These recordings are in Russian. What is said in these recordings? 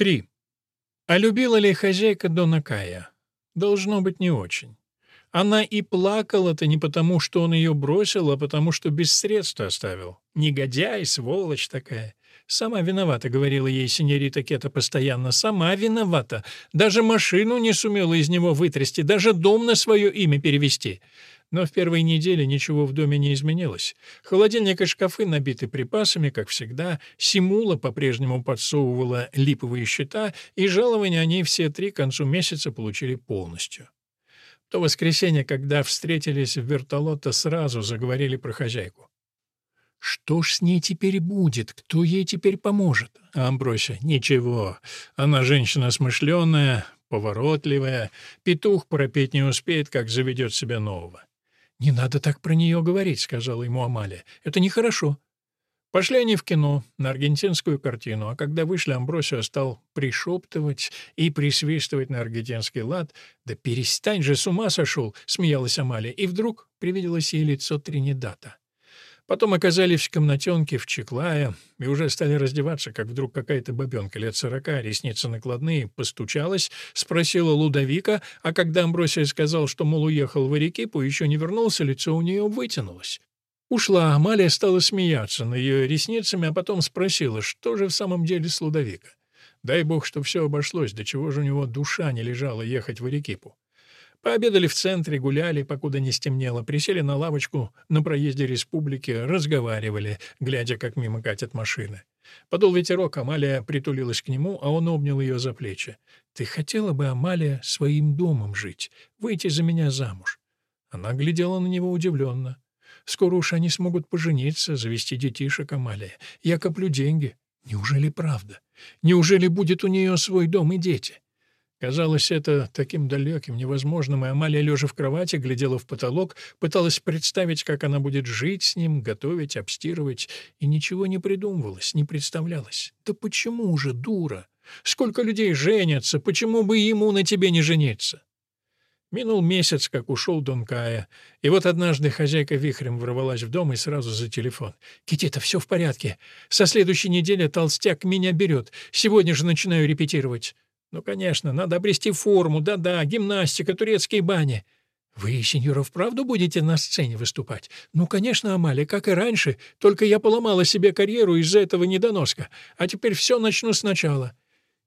3. А любила ли хозяйка Дона Кая? Должно быть, не очень. Она и плакала-то не потому, что он ее бросил, а потому, что без средств оставил. Негодяй, сволочь такая. «Сама виновата», — говорила ей синьорита Кета постоянно. «Сама виновата. Даже машину не сумела из него вытрясти, даже дом на свое имя перевести». Но в первые недели ничего в доме не изменилось. Холодильник и шкафы набиты припасами, как всегда. Симула по-прежнему подсовывала липовые счета, и жалования они все три к концу месяца получили полностью. То воскресенье, когда встретились в вертолоте, сразу заговорили про хозяйку. Что ж с ней теперь будет? Кто ей теперь поможет? А ничего. Она женщина смышленая, поворотливая. Петух пропеть не успеет, как заведет себя нового. «Не надо так про нее говорить», — сказала ему Амалия. «Это нехорошо». Пошли они в кино, на аргентинскую картину, а когда вышли, Амбросио стал пришептывать и присвистывать на аргентинский лад. «Да перестань же, с ума сошел!» — смеялась Амалия, и вдруг привиделось ей лицо Тринидата. Потом оказались в комнатенке в Чеклая и уже стали раздеваться, как вдруг какая-то бабенка лет сорока, ресницы накладные, постучалась, спросила Лудовика, а когда Амбросия сказал, что, мол, уехал в Арекипу, еще не вернулся, лицо у нее вытянулось. Ушла, Амалия стала смеяться над ее ресницами, а потом спросила, что же в самом деле с Лудовика. Дай бог, что все обошлось, до чего же у него душа не лежала ехать в Арекипу. Пообедали в центре, гуляли, покуда не стемнело, присели на лавочку на проезде республики, разговаривали, глядя, как мимо катят машины. Подул ветерок, Амалия притулилась к нему, а он обнял ее за плечи. «Ты хотела бы, Амалия, своим домом жить, выйти за меня замуж?» Она глядела на него удивленно. «Скоро уж они смогут пожениться, завести детишек, Амалия. Я коплю деньги. Неужели правда? Неужели будет у нее свой дом и дети?» Казалось это таким далеким, невозможным, и Амалия, лежа в кровати, глядела в потолок, пыталась представить, как она будет жить с ним, готовить, обстирывать, и ничего не придумывалось, не представлялось. Да почему же, дура? Сколько людей женятся, почему бы ему на тебе не жениться? Минул месяц, как ушел Дон Кая, и вот однажды хозяйка вихрем ворвалась в дом и сразу за телефон. «Китита, все в порядке. Со следующей недели толстяк меня берет. Сегодня же начинаю репетировать». Ну, конечно, надо обрести форму, да-да, гимнастика, турецкие бани. Вы, сеньора, вправду будете на сцене выступать? Ну, конечно, Амалия, как и раньше, только я поломала себе карьеру из-за этого недоноска, а теперь все начну сначала.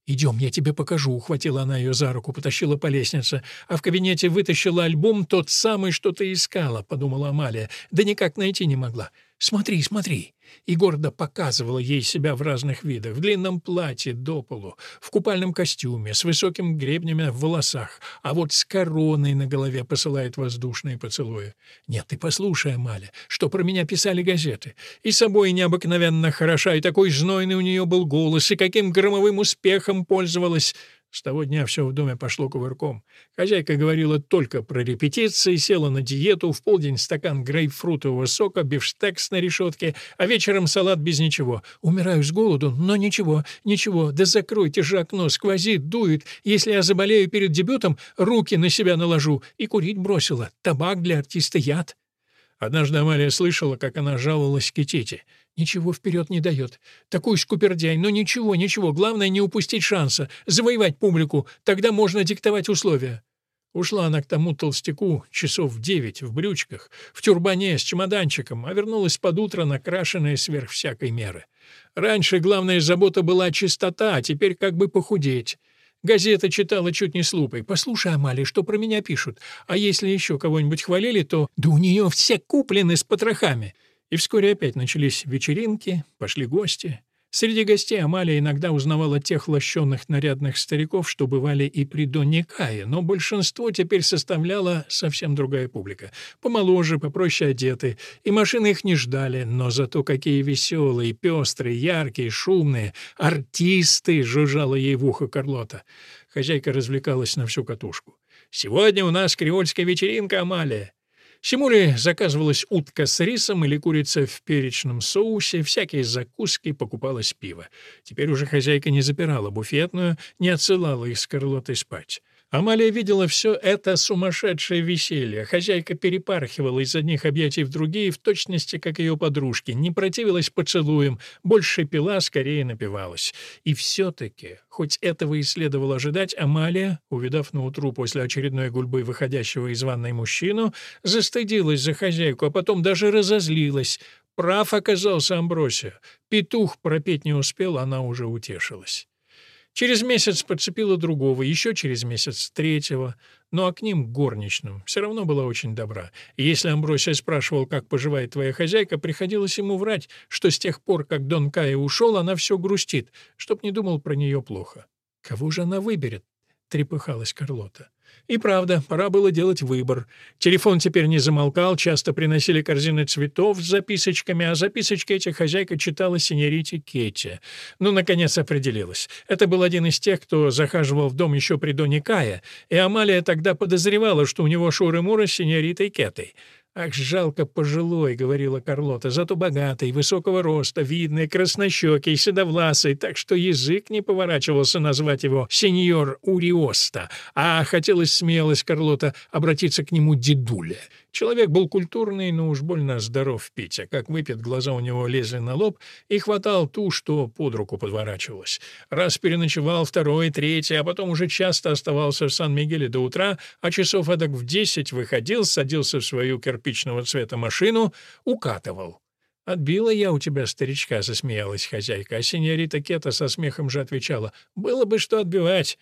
«Идем, я тебе покажу», — ухватила она ее за руку, потащила по лестнице, а в кабинете вытащила альбом тот самый, что ты искала, — подумала Амалия, да никак найти не могла. «Смотри, смотри!» И гордо показывала ей себя в разных видах, в длинном платье до полу, в купальном костюме, с высоким гребнями в волосах, а вот с короной на голове посылает воздушные поцелуи. «Нет, ты послушай, Амаля, что про меня писали газеты. И собой необыкновенно хороша, и такой знойный у нее был голос, и каким громовым успехом пользовалась. С того дня все в доме пошло кувырком. Хозяйка говорила только про репетиции, села на диету, в полдень стакан грейпфрутового сока, бифштекс на решетке, а вечером салат без ничего. Умираю с голоду, но ничего, ничего, да закройте же окно, сквозит, дует. Если я заболею перед дебютом, руки на себя наложу. И курить бросила. Табак для артиста яд. Однажды Амалия слышала, как она жаловалась Китите — Ничего вперед не дает. Такой скупердяй, но ничего, ничего. Главное не упустить шанса, завоевать публику. Тогда можно диктовать условия. Ушла она к тому толстяку часов в девять, в брючках, в тюрбане с чемоданчиком, а вернулась под утро накрашенная сверх всякой меры. Раньше главная забота была чистота, а теперь как бы похудеть. Газета читала чуть не с лупой. «Послушай, Амали, что про меня пишут. А если еще кого-нибудь хвалили, то... Да у нее все куплены с потрохами. И вскоре опять начались вечеринки, пошли гости. Среди гостей Амалия иногда узнавала тех лощенных нарядных стариков, что бывали и при Донне Кае, но большинство теперь составляла совсем другая публика. Помоложе, попроще одеты, и машины их не ждали, но зато какие веселые, пестрые, яркие, шумные. «Артисты!» — жужжала ей в ухо Карлота. Хозяйка развлекалась на всю катушку. «Сегодня у нас креольская вечеринка, Амалия. Симуле заказывалась утка с рисом или курица в перечном соусе, всякие закуски, покупалось пиво. Теперь уже хозяйка не запирала буфетную, не отсылала их с Карлотой спать. Амалия видела все это сумасшедшее веселье. Хозяйка перепархивала из одних объятий в другие, в точности, как ее подружки, не противилась поцелуем, больше пила, скорее напивалась. И все-таки, хоть этого и следовало ожидать, Амалия, увидав наутру после очередной гульбы выходящего из ванной мужчину, застыдилась за хозяйку, а потом даже разозлилась. Прав оказался Амбросия. Петух пропеть не успел, она уже утешилась. Через месяц подцепила другого, еще через месяц третьего, ну а к ним, горничным, все равно была очень добра. И если Амбросия спрашивал, как поживает твоя хозяйка, приходилось ему врать, что с тех пор, как Дон Кай ушел, она все грустит, чтоб не думал про нее плохо. «Кого же она выберет?» — трепыхалась Карлота. И правда, пора было делать выбор. Телефон теперь не замолкал, часто приносили корзины цветов с записочками, а записочки эти хозяйка читала синьорите Кетти. Ну, наконец, определилась. Это был один из тех, кто захаживал в дом еще при Доне Кая, и Амалия тогда подозревала, что у него шуры-муры с синьоритой Кеттой. «Ах, жалко пожилой», — говорила Карлота, — «зато богатый, высокого роста, видный, краснощекий, седовласый, так что язык не поворачивался назвать его сеньор Уриоста, а хотелось смелость Карлота обратиться к нему дедуля. Человек был культурный, но уж больно здоров пить, а как выпьет, глаза у него лезли на лоб, и хватал ту, что под руку подворачивалась. Раз переночевал, второй, третий, а потом уже часто оставался в Сан-Мигеле до утра, а часов эдак в десять выходил, садился в свою кирпичного цвета машину, укатывал. «Отбила я у тебя старичка», — засмеялась хозяйка, а синьорита Кета со смехом же отвечала. «Было бы что отбивать».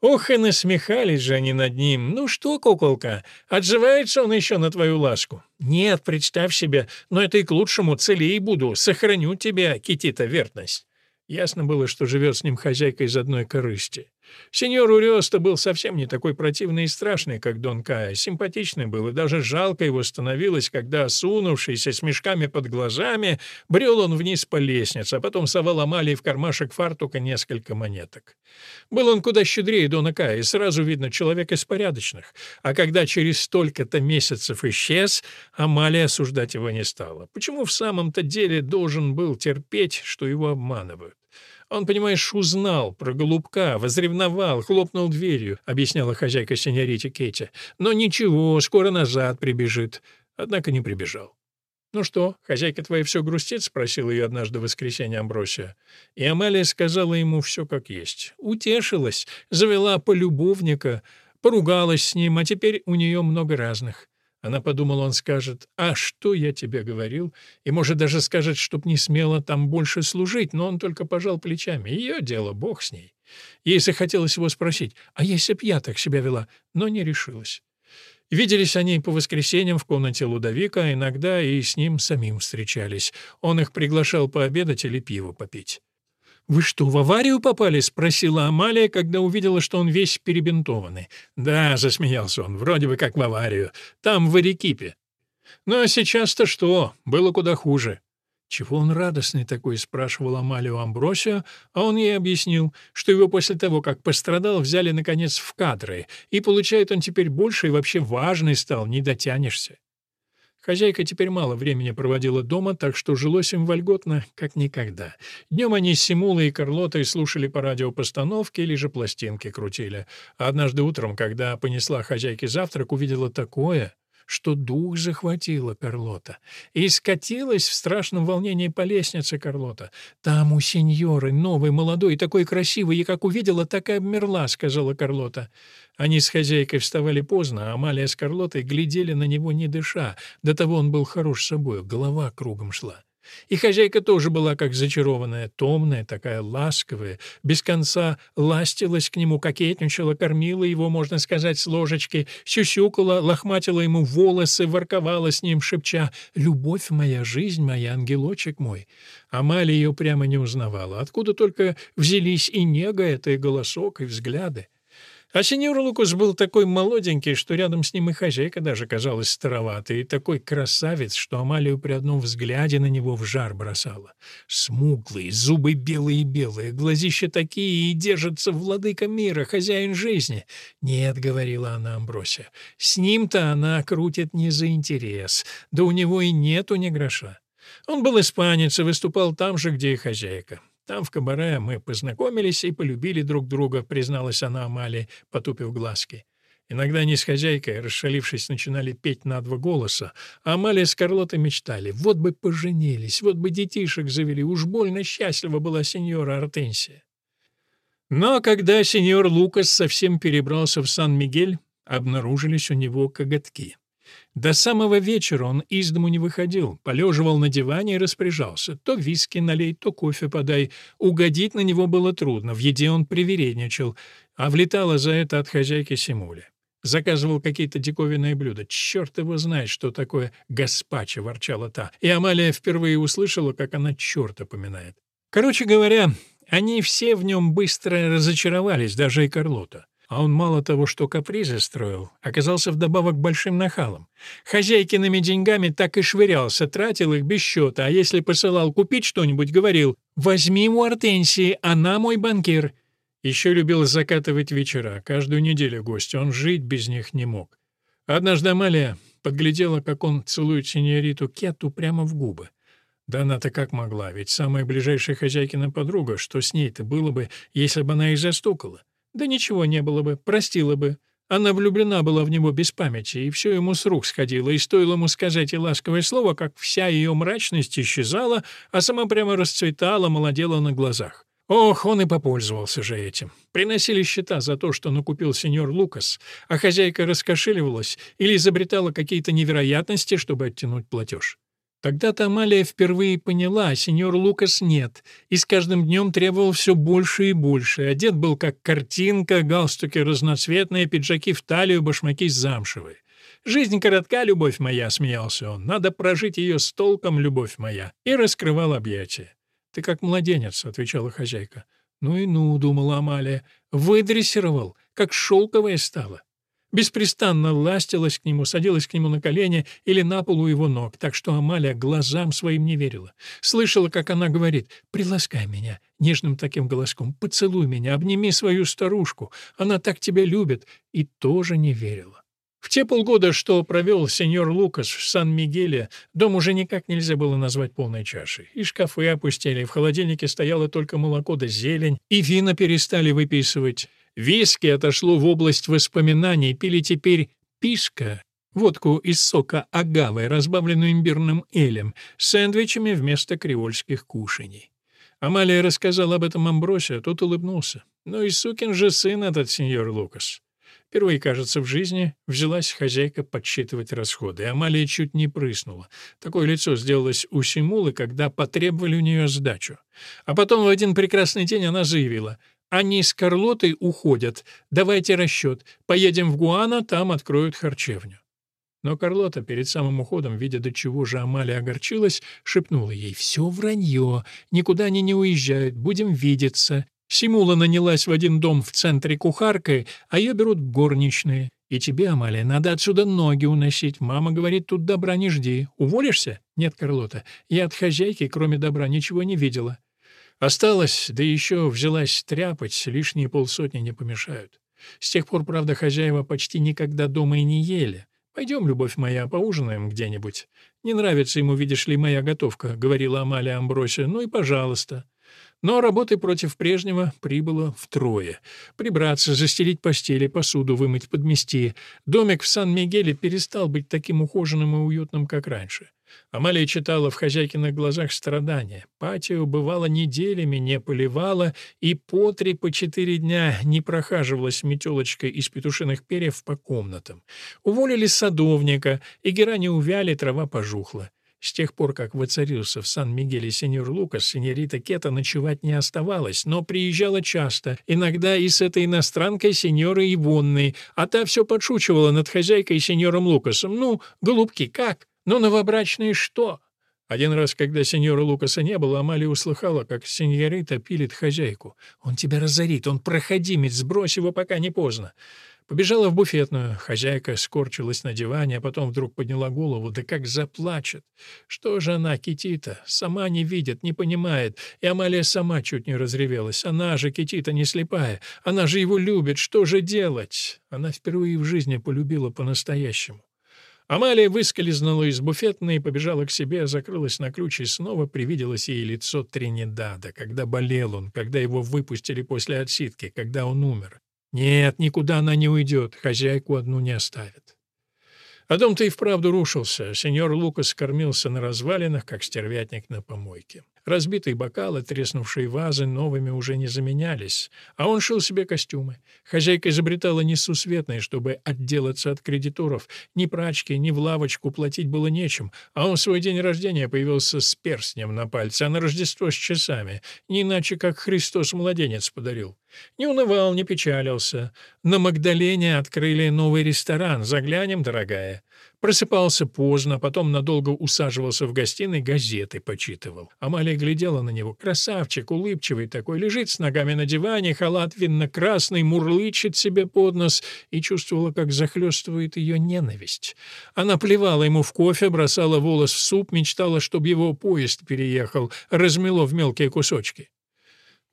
Ох, и насмехались же они над ним. «Ну что, куколка, отзывается он еще на твою ласку?» «Нет, представь себе, но это и к лучшему, целей буду, сохраню тебя, Китита, верность». Ясно было, что живет с ним хозяйка из одной корысти. Сеньор Уриоста был совсем не такой противный и страшный, как Дон Кая. Симпатичный был, и даже жалко его становилось, когда, сунувшийся с мешками под глазами, брел он вниз по лестнице, а потом совал Амалии в кармашек фартука несколько монеток. Был он куда щедрее Дона Кая, и сразу видно человек из порядочных. А когда через столько-то месяцев исчез, Амалия осуждать его не стала. Почему в самом-то деле должен был терпеть, что его обманывают? Он, понимаешь, узнал про голубка, возревновал, хлопнул дверью, объясняла хозяйка сеньорите Кейти. Но ничего, скоро назад прибежит. Однако не прибежал. «Ну что, хозяйка твоя все грустит?» — спросил ее однажды в воскресенье Амбросия. И Амалия сказала ему все как есть. Утешилась, завела полюбовника, поругалась с ним, а теперь у нее много разных. Она подумала, он скажет, «А что я тебе говорил?» И, может, даже скажет, чтоб не смело там больше служить, но он только пожал плечами. Ее дело, бог с ней. Ей захотелось его спросить, «А если б я так себя вела?» Но не решилась. Виделись они по воскресеньям в комнате Лудовика, иногда и с ним самим встречались. Он их приглашал пообедать или пиво попить. «Вы что, в аварию попали?» — спросила Амалия, когда увидела, что он весь перебинтованный. «Да», — засмеялся он, — «вроде бы как в аварию. Там, в Эрекипе». «Ну а сейчас-то что? Было куда хуже». «Чего он радостный такой?» — спрашивал Амалию Амбросио, а он ей объяснил, что его после того, как пострадал, взяли, наконец, в кадры, и получает он теперь больше и вообще важный стал, не дотянешься. Хозяйка теперь мало времени проводила дома, так что жилось им вольготно, как никогда. Днем они с Симулой и Карлотой слушали по радио постановки или же пластинки крутили. А однажды утром, когда понесла хозяйке завтрак, увидела такое что дух захватила Карлота. И скатилась в страшном волнении по лестнице Карлота. «Там у сеньоры, новый, молодой, такой красивый, и как увидела, так и обмерла», — сказала Карлота. Они с хозяйкой вставали поздно, а Амалия с Карлотой глядели на него не дыша. До того он был хорош собой, голова кругом шла. И хозяйка тоже была как зачарованная, томная, такая ласковая, без конца ластилась к нему, кокетничала, кормила его, можно сказать, с ложечки, сюсюкала, лохматила ему волосы, ворковала с ним, шепча «Любовь моя, жизнь моя, ангелочек мой». Амалия ее прямо не узнавала. Откуда только взялись и нега это, и голосок, и взгляды. А сеньор Лукус был такой молоденький, что рядом с ним и хозяйка даже казалась староватой, и такой красавец, что Амалию при одном взгляде на него в жар бросала. Смуглый, зубы белые-белые, глазища такие, и держится владыка мира, хозяин жизни. «Нет», — говорила она Амбросия, — «с ним-то она крутит не за интерес, да у него и нету ни гроша». Он был испанец и выступал там же, где и хозяйка. Там, в кабаре, мы познакомились и полюбили друг друга», — призналась она Амалии, потупив глазки. Иногда они с хозяйкой, расшалившись, начинали петь на два голоса, а Амалия с Карлотой мечтали. Вот бы поженились, вот бы детишек завели, уж больно счастлива была сеньора Артенсия. Но когда сеньор Лукас совсем перебрался в Сан-Мигель, обнаружились у него коготки. До самого вечера он из дому не выходил, полеживал на диване и распоряжался. То виски налей, то кофе подай. Угодить на него было трудно, в еде он привередничал, а влетала за это от хозяйки Симуля. Заказывал какие-то диковинные блюда. Черт его знает, что такое гаспачо, ворчала та. И Амалия впервые услышала, как она черта поминает. Короче говоря, они все в нем быстро разочаровались, даже и Карлота. А он мало того, что капризы строил, оказался вдобавок большим нахалом. Хозяйкиными деньгами так и швырялся, тратил их без счета, а если посылал купить что-нибудь, говорил «Возьми у Артенсии, она мой банкир». Еще любил закатывать вечера, каждую неделю гости, он жить без них не мог. Однажды Амалия подглядела, как он целует синьориту Кету прямо в губы. Да она-то как могла, ведь самая ближайшая хозяйкина подруга, что с ней-то было бы, если бы она их застукала? Да ничего не было бы, простила бы. Она влюблена была в него без памяти, и все ему с рук сходило, и стоило ему сказать ей ласковое слово, как вся ее мрачность исчезала, а сама прямо расцветала, молодела на глазах. Ох, он и попользовался же этим. Приносили счета за то, что накупил сеньор Лукас, а хозяйка раскошеливалась или изобретала какие-то невероятности, чтобы оттянуть платеж. Тогда-то Амалия впервые поняла, сеньор Лукас нет, и с каждым днем требовал все больше и больше. Одет был как картинка, галстуки разноцветные, пиджаки в талию, башмаки замшевые. «Жизнь коротка, любовь моя», — смеялся он. «Надо прожить ее с толком, любовь моя». И раскрывал объятия. «Ты как младенец», — отвечала хозяйка. «Ну и ну», — думала Амалия, — «выдрессировал, как шелковая стала». Беспрестанно ластилась к нему, садилась к нему на колени или на полу его ног, так что Амалия глазам своим не верила. Слышала, как она говорит «Приласкай меня» нежным таким голоском, «Поцелуй меня, обними свою старушку, она так тебя любит», и тоже не верила. В те полгода, что провел сеньор Лукас в Сан-Мигеле, дом уже никак нельзя было назвать полной чашей. И шкафы опустили, в холодильнике стояло только молоко да зелень, и вина перестали выписывать. Виски отошло в область воспоминаний, пили теперь пишка, водку из сока агавы, разбавленную имбирным элем, с сэндвичами вместо креольских кушаний. Амалия рассказала об этом Амбросе, а тот улыбнулся. «Ну и сукин же сын этот сеньор Лукас». Впервые, кажется, в жизни взялась хозяйка подсчитывать расходы, Амалия чуть не прыснула. Такое лицо сделалось у Симулы, когда потребовали у нее сдачу. А потом в один прекрасный день она заявила «Они с Карлотой уходят. Давайте расчет. Поедем в Гуана, там откроют харчевню». Но Карлота перед самым уходом, видя, до чего же Амалия огорчилась, шепнула ей «Все вранье, никуда они не уезжают, будем видеться». Симула нанялась в один дом в центре кухаркой, а ее берут горничные. И тебе, Амалия, надо отсюда ноги уносить. Мама говорит, тут добра не жди. Уволишься? Нет, Карлота, я от хозяйки, кроме добра, ничего не видела. Осталось, да еще взялась тряпать, лишние полсотни не помешают. С тех пор, правда, хозяева почти никогда дома и не ели. «Пойдем, любовь моя, поужинаем где-нибудь. Не нравится ему, видишь ли, моя готовка», — говорила Амалия Амбросия. «Ну и пожалуйста». Но работы против прежнего прибыло втрое. Прибраться, застелить постели, посуду вымыть, подмести. Домик в Сан-Мигеле перестал быть таким ухоженным и уютным, как раньше. Амалия читала в хозяйкиных глазах страдания. Патио бывало неделями не поливала и по три, по четыре дня не прохаживалась метелочкой из петушиных перьев по комнатам. Уволили садовника, и герани увяли, трава пожухла. С тех пор, как воцарился в Сан-Мигеле сеньор Лукас, сеньорита Кета ночевать не оставалась, но приезжала часто, иногда и с этой иностранкой сеньорой Ивонной, а та все подшучивала над хозяйкой сеньором Лукасом. «Ну, голубки, как? Ну, новобрачные что?» Один раз, когда сеньора Лукаса не было, Амалия услыхала, как сеньорита пилит хозяйку. «Он тебя разорит, он проходимец, сбрось его, пока не поздно». Побежала в буфетную. Хозяйка скорчилась на диване, а потом вдруг подняла голову. Да как заплачет! Что же она, Китита? Сама не видит, не понимает. И Амалия сама чуть не разревелась. Она же, Китита, не слепая. Она же его любит. Что же делать? Она впервые в жизни полюбила по-настоящему. Амалия выскользнула из буфетной побежала к себе, закрылась на ключ и снова привиделось ей лицо Тринидада, когда болел он, когда его выпустили после отсидки, когда он умер. Нет, никуда она не уйдет, хозяйку одну не оставит. А дом-то и вправду рушился. Сеньор Лукас кормился на развалинах, как стервятник на помойке. Разбитые бокалы, треснувшие вазы новыми уже не заменялись, а он шил себе костюмы. Хозяйка изобретала несусветные, чтобы отделаться от кредиторов. Ни прачки, ни в лавочку платить было нечем, а он в свой день рождения появился с перстнем на пальце, а на Рождество с часами, не иначе как Христос младенец подарил. Не унывал, не печалился. На Магдалене открыли новый ресторан. Заглянем, дорогая. Просыпался поздно, потом надолго усаживался в гостиной, газеты почитывал. Амалия глядела на него. Красавчик, улыбчивый такой, лежит с ногами на диване, халат винно-красный, мурлычет себе под нос и чувствовала, как захлестывает ее ненависть. Она плевала ему в кофе, бросала волос в суп, мечтала, чтобы его поезд переехал, размело в мелкие кусочки.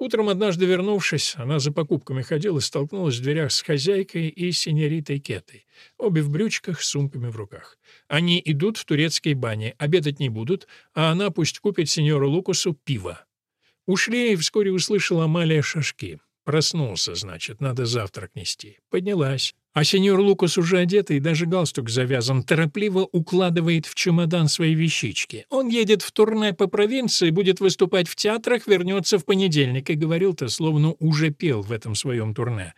Утром, однажды вернувшись, она за покупками ходила и столкнулась в дверях с хозяйкой и синьоритой Кетой. Обе в брючках с сумками в руках. Они идут в турецкие бани, обедать не будут, а она пусть купит сеньору Лукасу пиво. Ушли, и вскоре услышала Амалия шашки. Проснулся, значит, надо завтрак нести. Поднялась. А сеньор Лукас уже одетый, даже галстук завязан, торопливо укладывает в чемодан свои вещички. Он едет в турне по провинции, будет выступать в театрах, вернется в понедельник. И говорил-то, словно уже пел в этом своем турне.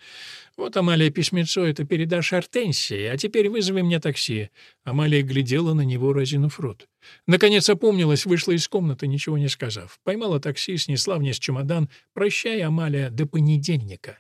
«Вот, Амалия, письмецо это передашь Артенсии, а теперь вызови мне такси». Амалия глядела на него, разинув рот. Наконец опомнилась, вышла из комнаты, ничего не сказав. Поймала такси, снесла вниз чемодан. «Прощай, Амалия, до понедельника».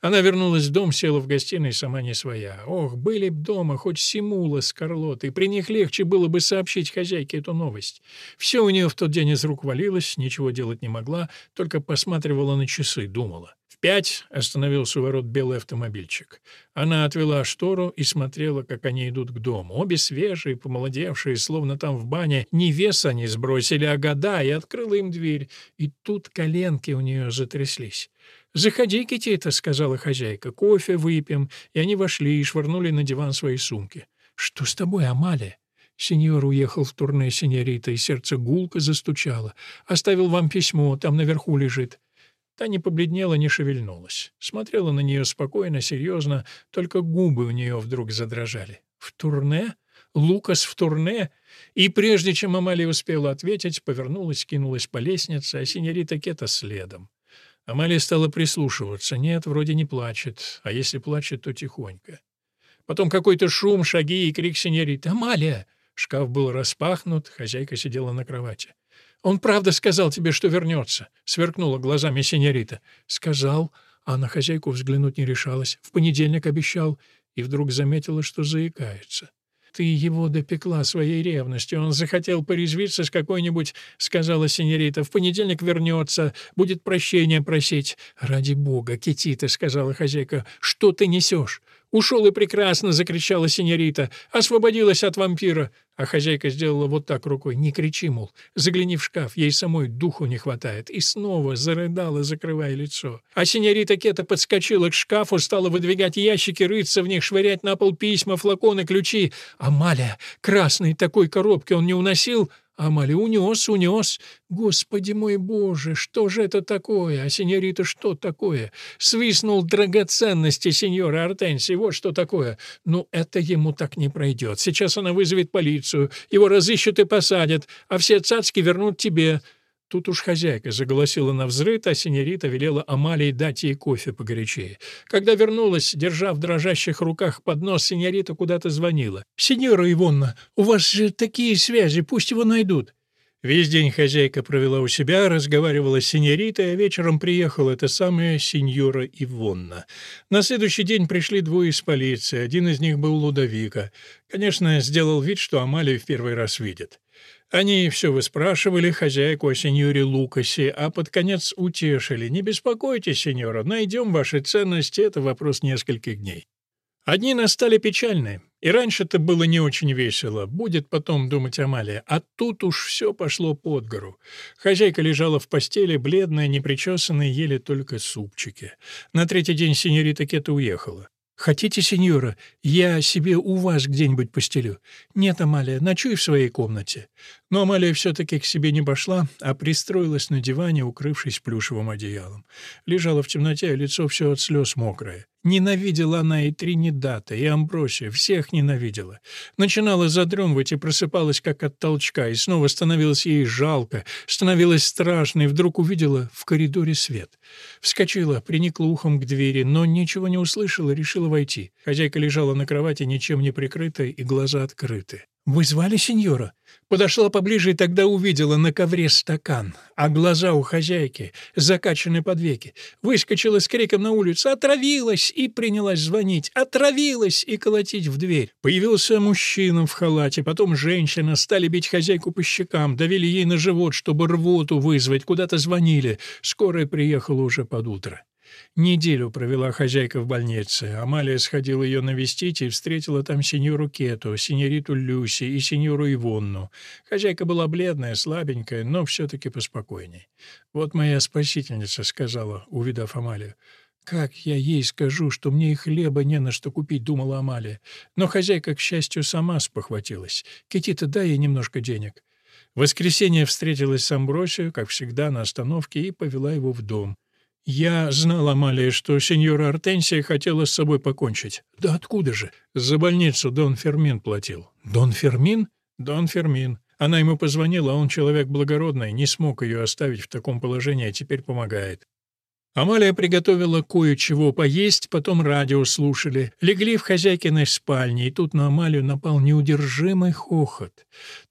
Она вернулась в дом, села в гостиной, сама не своя. Ох, были б дома хоть Симула с Карлотой, при них легче было бы сообщить хозяйке эту новость. Все у нее в тот день из рук валилось, ничего делать не могла, только посматривала на часы, думала. В пять остановился у ворот белый автомобильчик. Она отвела штору и смотрела, как они идут к дому. Обе свежие, помолодевшие, словно там в бане, не вес они сбросили, а года, и открыла им дверь. И тут коленки у нее затряслись. «Заходи, Китита», — сказала хозяйка, — «кофе выпьем». И они вошли и швырнули на диван свои сумки. «Что с тобой, Амалия?» Сеньор уехал в турне сеньорита, и сердце гулко застучало. «Оставил вам письмо, там наверху лежит». Та не побледнела, не шевельнулась. Смотрела на нее спокойно, серьезно, только губы у нее вдруг задрожали. «В турне? Лукас в турне?» И прежде чем Амалия успела ответить, повернулась, кинулась по лестнице, а сеньорита Кета следом. Амалия стала прислушиваться. Нет, вроде не плачет, а если плачет, то тихонько. Потом какой-то шум, шаги и крик сеньориты. «Амалия!» Шкаф был распахнут, хозяйка сидела на кровати. «Он правда сказал тебе, что вернется?» — сверкнула глазами сеньорита. «Сказал». А на хозяйку взглянуть не решалась. В понедельник обещал. И вдруг заметила, что заикается. «Ты его допекла своей ревностью. Он захотел порезвиться с какой-нибудь, — сказала синьорита. В понедельник вернется, будет прощения просить. Ради бога, Китита, — сказала хозяйка, — что ты несешь? «Ушел и прекрасно!» — закричала синьорита. «Освободилась от вампира!» А хозяйка сделала вот так рукой. «Не кричи, мол. Загляни в шкаф, ей самой духу не хватает». И снова зарыдала, закрывая лицо. А синьорита Кета подскочила к шкафу, стала выдвигать ящики, рыться в них, швырять на пол письма, флаконы, ключи. А Маля, красной такой коробки он не уносил, Амали унес, унес. Господи мой Боже, что же это такое? А сеньорита что такое? Свистнул драгоценности сеньора Артенси, вот что такое. Ну, это ему так не пройдет. Сейчас она вызовет полицию, его разыщут и посадят, а все цацки вернут тебе. Тут уж хозяйка заголосила на взрыв, а синьорита велела Амалии дать ей кофе погорячее. Когда вернулась, держа в дрожащих руках поднос, синьорита куда-то звонила. «Синьора Ивонна, у вас же такие связи, пусть его найдут». Весь день хозяйка провела у себя, разговаривала с синьоритой, а вечером приехала эта самая сеньора Ивонна. На следующий день пришли двое из полиции, один из них был Лудовика. Конечно, сделал вид, что Амалию в первый раз видит. Они все выспрашивали хозяйку о сеньоре Лукасе, а под конец утешили. «Не беспокойтесь, сеньора, найдем ваши ценности, это вопрос нескольких дней». Одни настали печальные, и раньше-то было не очень весело, будет потом думать Амалия, а тут уж все пошло под гору. Хозяйка лежала в постели, бледная, непричесанная, ели только супчики. На третий день сеньорита Кета уехала. «Хотите, сеньора, я себе у вас где-нибудь постелю?» «Нет, Амалия, ночуй в своей комнате». Но Амалия все-таки к себе не пошла, а пристроилась на диване, укрывшись плюшевым одеялом. Лежала в темноте, а лицо все от слез мокрое. Ненавидела она и Тринидата, и Амбросия, всех ненавидела. Начинала задремывать и просыпалась как от толчка, и снова становилось ей жалко, становилось страшно, и вдруг увидела в коридоре свет. Вскочила, приникла ухом к двери, но ничего не услышала, решила войти. Хозяйка лежала на кровати, ничем не прикрытая, и глаза открыты. «Вы звали сеньора?» Подошла поближе и тогда увидела на ковре стакан, а глаза у хозяйки закачаны под веки. Выскочила с криком на улицу «Отравилась!» и принялась звонить «Отравилась!» и колотить в дверь. Появился мужчина в халате, потом женщина, стали бить хозяйку по щекам, давили ей на живот, чтобы рвоту вызвать, куда-то звонили. Скорая приехала уже под утро. Неделю провела хозяйка в больнице. Амалия сходила ее навестить и встретила там сеньору Кету, сеньориту Люси и сеньору Ивонну. Хозяйка была бледная, слабенькая, но все-таки поспокойней. «Вот моя спасительница», — сказала, увидав Амалию. «Как я ей скажу, что мне и хлеба не на что купить?» — думала Амалия. Но хозяйка, к счастью, сама спохватилась. «Кетита, дай ей немножко денег». В воскресенье встретилась с Амбросио, как всегда, на остановке, и повела его в дом. «Я знал, Амалия, что сеньора Артенсия хотела с собой покончить». «Да откуда же?» «За больницу Дон Фермин платил». «Дон Фермин?» «Дон Фермин». Она ему позвонила, а он человек благородный, не смог ее оставить в таком положении, а теперь помогает. Амалия приготовила кое-чего поесть, потом радио слушали. Легли в хозяйкиной спальне, и тут на Амалию напал неудержимый хохот.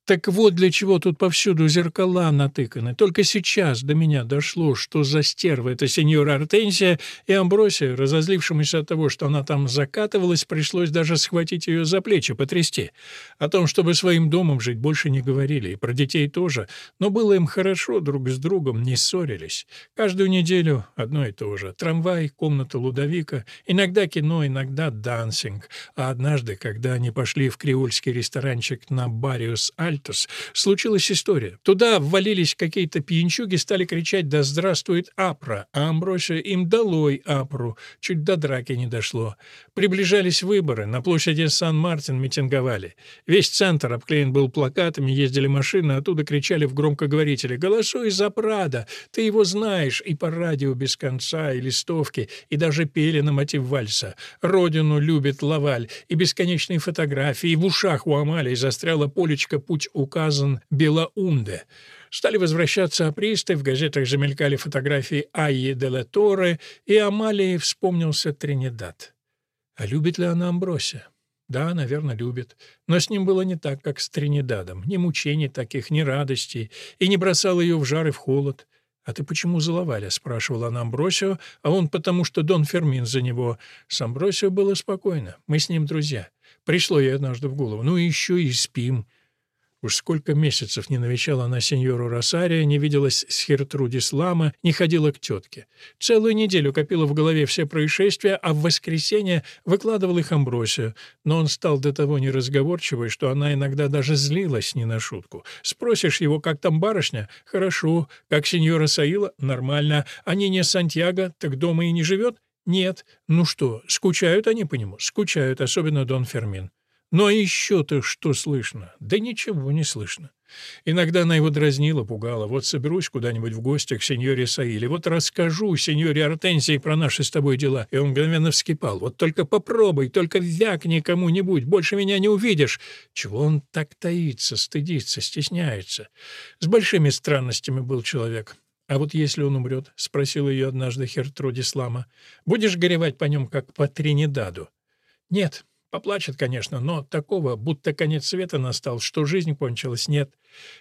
Так вот для чего тут повсюду зеркала натыканы. Только сейчас до меня дошло, что за стерва это сеньора Артенсия, и Амбросия, разозлившемуся от того, что она там закатывалась, пришлось даже схватить ее за плечи, потрясти. О том, чтобы своим домом жить, больше не говорили, и про детей тоже, но было им хорошо друг с другом, не ссорились. Каждую неделю одно и то же. Трамвай, комната Лудовика, иногда кино, иногда дансинг. А однажды, когда они пошли в креольский ресторанчик на Бариус Аль, Альтос случилась история. Туда ввалились какие-то пьянчуги, стали кричать «Да здравствует Апра!», а Амбросия им «Долой Апру!», чуть до драки не дошло. Приближались выборы, на площади Сан-Мартин митинговали. Весь центр обклеен был плакатами, ездили машины, оттуда кричали в громкоговорителе «Голосуй за Прада! Ты его знаешь!» и по радио без конца, и листовки, и даже пели на мотив вальса. «Родину любит Лаваль!» и бесконечные фотографии, и в ушах у Амалии застряла полечка «Путь указан Белаунде. Стали возвращаться апристы, в газетах замелькали фотографии Айи де ла Торре, и Амалии вспомнился Тринидад. А любит ли она Амбросия? Да, наверное, любит. Но с ним было не так, как с Тринидадом. Ни мучений таких, ни радостей. И не бросал ее в жар и в холод. «А ты почему за Лаваля?» — спрашивала она Амбросио, а он потому, что Дон Фермин за него. С Амбросио было спокойно. Мы с ним друзья. Пришло ей однажды в голову. Ну, еще и спим. Уж сколько месяцев не навещала она сеньору Росария, не виделась с Хертрудис Лама, не ходила к тетке. Целую неделю копила в голове все происшествия, а в воскресенье выкладывал их Амбросию. Но он стал до того неразговорчивый, что она иногда даже злилась не на шутку. Спросишь его, как там барышня? Хорошо. Как сеньора Саила? Нормально. Они не Сантьяго, так дома и не живет? Нет. Ну что, скучают они по нему? Скучают, особенно Дон Фермин. Ну а еще-то что слышно? Да ничего не слышно. Иногда она его дразнила, пугала. Вот соберусь куда-нибудь в гости к сеньоре Саиле, вот расскажу сеньоре Артензии про наши с тобой дела. И он мгновенно вскипал. Вот только попробуй, только вякни кому-нибудь, больше меня не увидишь. Чего он так таится, стыдится, стесняется? С большими странностями был человек. «А вот если он умрет?» — спросил ее однажды Хертрудислама. «Будешь горевать по нем, как по Тринидаду?» «Нет, Поплачет, конечно, но такого, будто конец света настал, что жизнь кончилась, нет.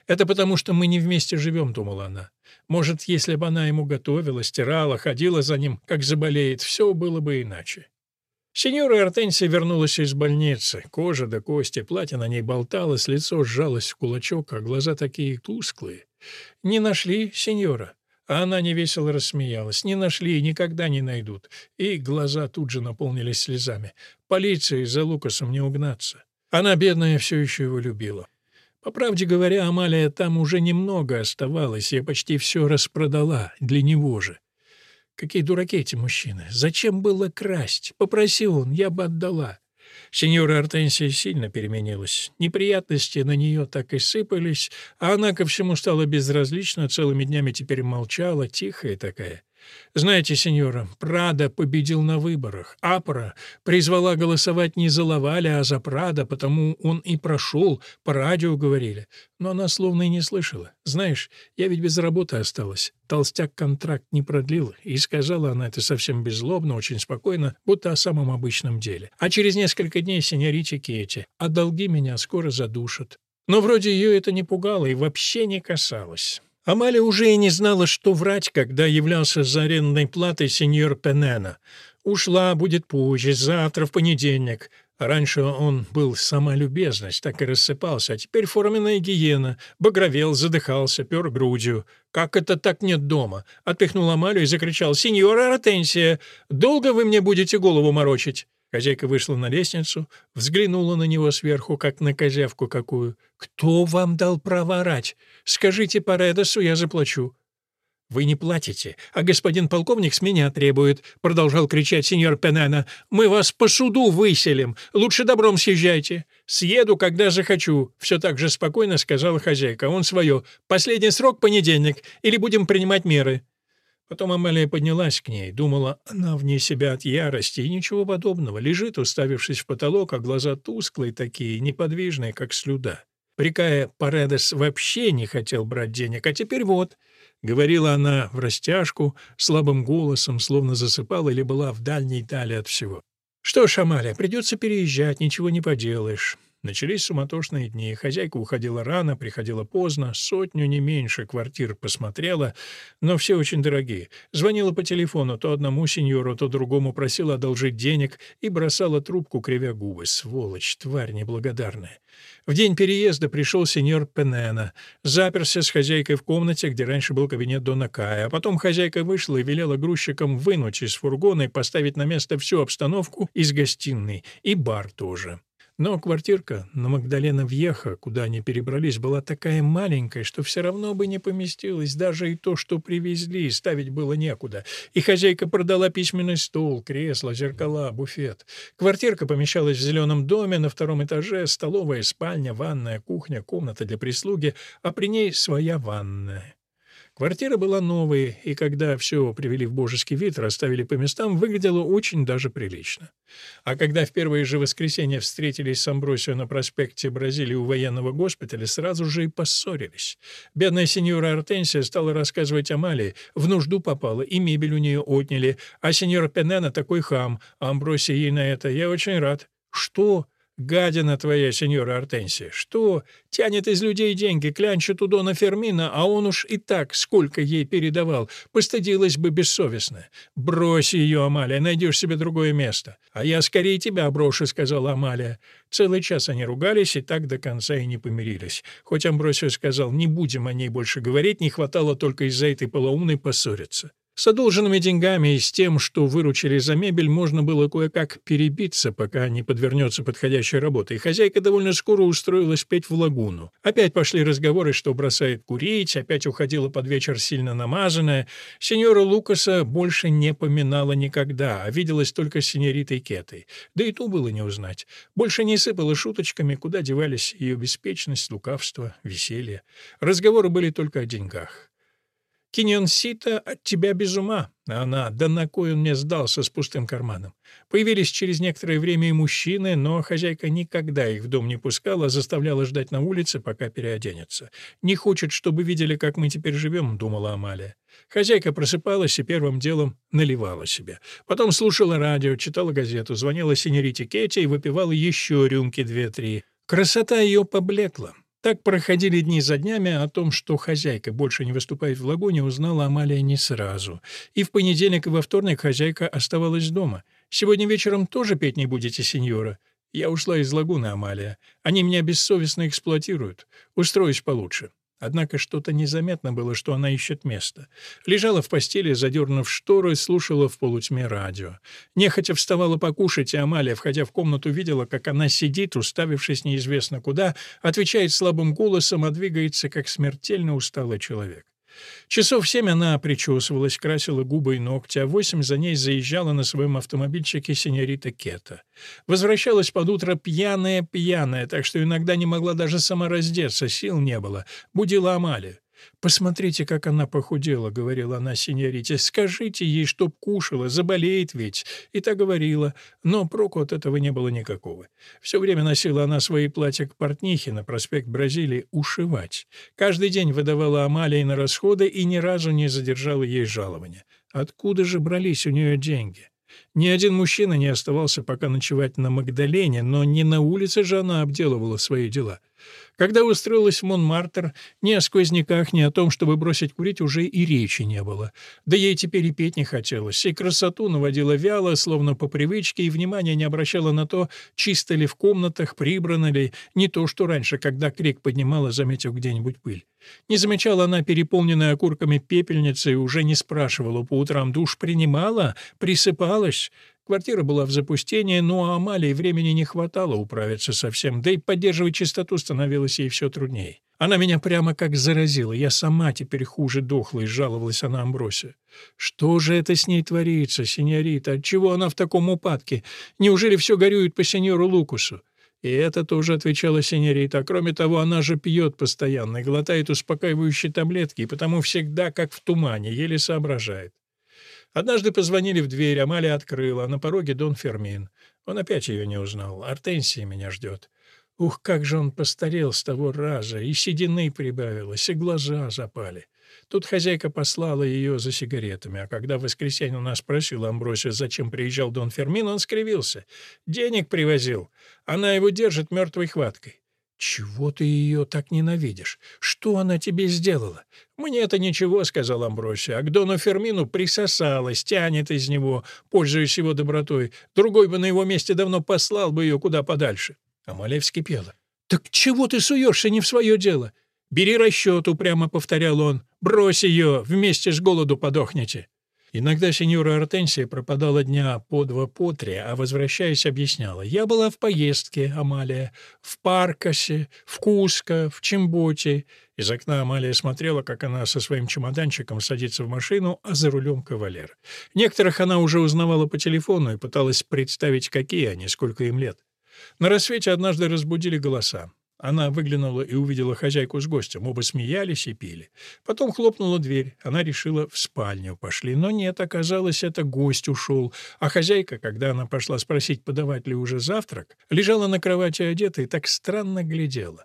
Это потому, что мы не вместе живем, думала она. Может, если бы она ему готовила, стирала, ходила за ним, как заболеет, все было бы иначе. Сеньора Артенсия вернулась из больницы. Кожа до кости, платье на ней болталось, лицо сжалось в кулачок, а глаза такие тусклые. «Не нашли, сеньора?» А она невесело рассмеялась. Не нашли и никогда не найдут. И глаза тут же наполнились слезами. Полиции за Лукасом не угнаться. Она, бедная, все еще его любила. По правде говоря, Амалия там уже немного оставалась, я почти все распродала, для него же. Какие дураки эти мужчины! Зачем было красть? Попроси он, я бы отдала. Сеньора Артенсия сильно переменилась. Неприятности на нее так и сыпались, а она ко всему стала безразлична, целыми днями теперь молчала, тихая такая. Знаете, сеньора, Прада победил на выборах. Апора призвала голосовать не за Лаваля, а за Прада, потому он и прошел, по радио говорили. Но она словно и не слышала. Знаешь, я ведь без работы осталась. Толстяк контракт не продлил, и сказала она это совсем беззлобно, очень спокойно, будто о самом обычном деле. А через несколько дней сеньорите Кетти, а долги меня скоро задушат. Но вроде ее это не пугало и вообще не касалось. Амалия уже и не знала, что врать, когда являлся за арендной платой сеньор Пенена. «Ушла, будет позже, завтра, в понедельник». Раньше он был сама любезность, так и рассыпался, а теперь форменная гиена. Багровел, задыхался, пер грудью. «Как это так нет дома?» Отпихнул Амалию и закричал. «Сеньора Артенсия, долго вы мне будете голову морочить?» Хозяйка вышла на лестницу, взглянула на него сверху, как на козявку какую. «Кто вам дал право орать? Скажите Паредосу, я заплачу». «Вы не платите, а господин полковник с меня требует», — продолжал кричать сеньор Пенена. «Мы вас по суду выселим. Лучше добром съезжайте. Съеду, когда захочу», — все так же спокойно сказала хозяйка. «Он свое. Последний срок — понедельник. Или будем принимать меры». Потом Амалия поднялась к ней, думала, она вне себя от ярости, и ничего подобного, лежит, уставившись в потолок, а глаза тусклые такие, неподвижные, как слюда. Прикая, Паредес вообще не хотел брать денег, а теперь вот. Говорила она в растяжку, слабым голосом, словно засыпала или была в дальней дали от всего. «Что ж, Амалия, придется переезжать, ничего не поделаешь. Начались суматошные дни. Хозяйка уходила рано, приходила поздно, сотню не меньше квартир посмотрела, но все очень дорогие. Звонила по телефону то одному сеньору, то другому просила одолжить денег и бросала трубку, кривя губы. Сволочь, тварь неблагодарная. В день переезда пришел сеньор Пенена, заперся с хозяйкой в комнате, где раньше был кабинет Дона Кая, а потом хозяйка вышла и велела грузчикам вынуть из фургона и поставить на место всю обстановку из гостиной, и бар тоже. Но квартирка на Магдалена Вьеха, куда они перебрались, была такая маленькая, что все равно бы не поместилось, даже и то, что привезли, ставить было некуда. И хозяйка продала письменный стол, кресло, зеркала, буфет. Квартирка помещалась в зеленом доме на втором этаже, столовая, спальня, ванная, кухня, комната для прислуги, а при ней своя ванная. Квартира была новая, и когда все привели в божеский вид, расставили по местам, выглядела очень даже прилично. А когда в первое же воскресенье встретились с Амбросио на проспекте Бразилии у военного госпиталя, сразу же и поссорились. Бедная сеньора Артенсия стала рассказывать Амалии, в нужду попала, и мебель у нее отняли, а сеньора Пенена такой хам, а Амбросия ей на это «я очень рад». «Что?» «Гадина твоя, сеньора Артенсия! Что? Тянет из людей деньги, клянчит у Дона Фермина, а он уж и так сколько ей передавал. Постыдилась бы бессовестно. Брось ее, Амалия, найдешь себе другое место. А я скорее тебя брошу», — сказала Амалия. Целый час они ругались и так до конца и не помирились. Хоть Амбросио сказал, не будем о ней больше говорить, не хватало только из-за этой полоумной поссориться. С одолженными деньгами и с тем, что выручили за мебель, можно было кое-как перебиться, пока не подвернется подходящая работа, и хозяйка довольно скоро устроилась петь в лагуну. Опять пошли разговоры, что бросает курить, опять уходила под вечер сильно намазанная. Сеньора Лукаса больше не поминала никогда, а виделась только с сеньоритой Кетой. Да и ту было не узнать. Больше не сыпала шуточками, куда девались ее беспечность, лукавство, веселье. Разговоры были только о деньгах. Киньонсита от тебя без ума. А она, да на кой он мне сдался с пустым карманом? Появились через некоторое время и мужчины, но хозяйка никогда их в дом не пускала, заставляла ждать на улице, пока переоденется. «Не хочет, чтобы видели, как мы теперь живем», — думала Амалия. Хозяйка просыпалась и первым делом наливала себе. Потом слушала радио, читала газету, звонила синерите Кетти и выпивала еще рюмки две-три. Красота ее поблекла. Так проходили дни за днями, о том, что хозяйка больше не выступает в лагуне, узнала Амалия не сразу. И в понедельник и во вторник хозяйка оставалась дома. «Сегодня вечером тоже петь не будете, сеньора?» «Я ушла из лагуны, Амалия. Они меня бессовестно эксплуатируют. Устроюсь получше». Однако что-то незаметно было, что она ищет место. Лежала в постели, задернув шторы, слушала в полутьме радио. Нехотя вставала покушать, и Амалия, входя в комнату, видела, как она сидит, уставившись неизвестно куда, отвечает слабым голосом, а двигается, как смертельно усталый человек. Часов семь она причесывалась, красила губы и ногти, а восемь за ней заезжала на своем автомобильчике сеньорита Кета. Возвращалась под утро пьяная-пьяная, так что иногда не могла даже сама раздеться, сил не было. Будила Амалию. «Посмотрите, как она похудела», — говорила она синьорите. «Скажите ей, чтоб кушала, заболеет ведь». И так говорила, но проку от этого не было никакого. Все время носила она свои платья к портнихе на проспект Бразилии ушивать. Каждый день выдавала Амалии на расходы и ни разу не задержала ей жалования. Откуда же брались у нее деньги? Ни один мужчина не оставался пока ночевать на Магдалене, но не на улице же она обделывала свои дела. Когда устроилась в Монмартр, ни о сквозняках, ни о том, чтобы бросить курить, уже и речи не было. Да ей теперь и петь не хотелось, и красоту наводила вяло, словно по привычке, и внимания не обращала на то, чисто ли в комнатах, прибрано ли, не то, что раньше, когда крик поднимала, заметив где-нибудь пыль. Не замечала она переполненной окурками пепельницы и уже не спрашивала по утрам, душ принимала, присыпалась. Квартира была в запустении, но у Амалии времени не хватало управиться совсем, да и поддерживать чистоту становилось ей все труднее. Она меня прямо как заразила. Я сама теперь хуже дохла, и жаловалась она Амбросе. Что же это с ней творится, сеньорита? Отчего она в таком упадке? Неужели все горюет по сеньору Лукусу? И это тоже отвечала сеньорита. Кроме того, она же пьет постоянно, глотает успокаивающие таблетки, и потому всегда как в тумане, еле соображает. Однажды позвонили в дверь, Амалия открыла, а на пороге Дон Фермин. Он опять ее не узнал. Артенсия меня ждет. Ух, как же он постарел с того раза, и седины прибавилось, и глаза запали. Тут хозяйка послала ее за сигаретами, а когда в воскресенье у нас спросила Амбросия, зачем приезжал Дон Фермин, он скривился. Денег привозил. Она его держит мертвой хваткой. «Чего ты ее так ненавидишь? Что она тебе сделала?» «Мне это ничего», — сказал Амбросия, «а к Дону Фермину присосалась, тянет из него, пользуясь его добротой. Другой бы на его месте давно послал бы ее куда подальше». Амалия вскипела. «Так чего ты суешься не в свое дело? Бери расчет», — упрямо повторял он. «Брось ее, вместе с голоду подохнете». Иногда сеньора Артенсия пропадала дня по два, по три, а, возвращаясь, объясняла. «Я была в поездке, Амалия, в Паркасе, в Куско, в Чимботе». Из окна Амалия смотрела, как она со своим чемоданчиком садится в машину, а за рулем кавалер. Некоторых она уже узнавала по телефону и пыталась представить, какие они, сколько им лет. На рассвете однажды разбудили голоса. Она выглянула и увидела хозяйку с гостем. Оба смеялись и пили. Потом хлопнула дверь. Она решила, в спальню пошли. Но нет, оказалось, это гость ушел. А хозяйка, когда она пошла спросить, подавать ли уже завтрак, лежала на кровати одета и так странно глядела.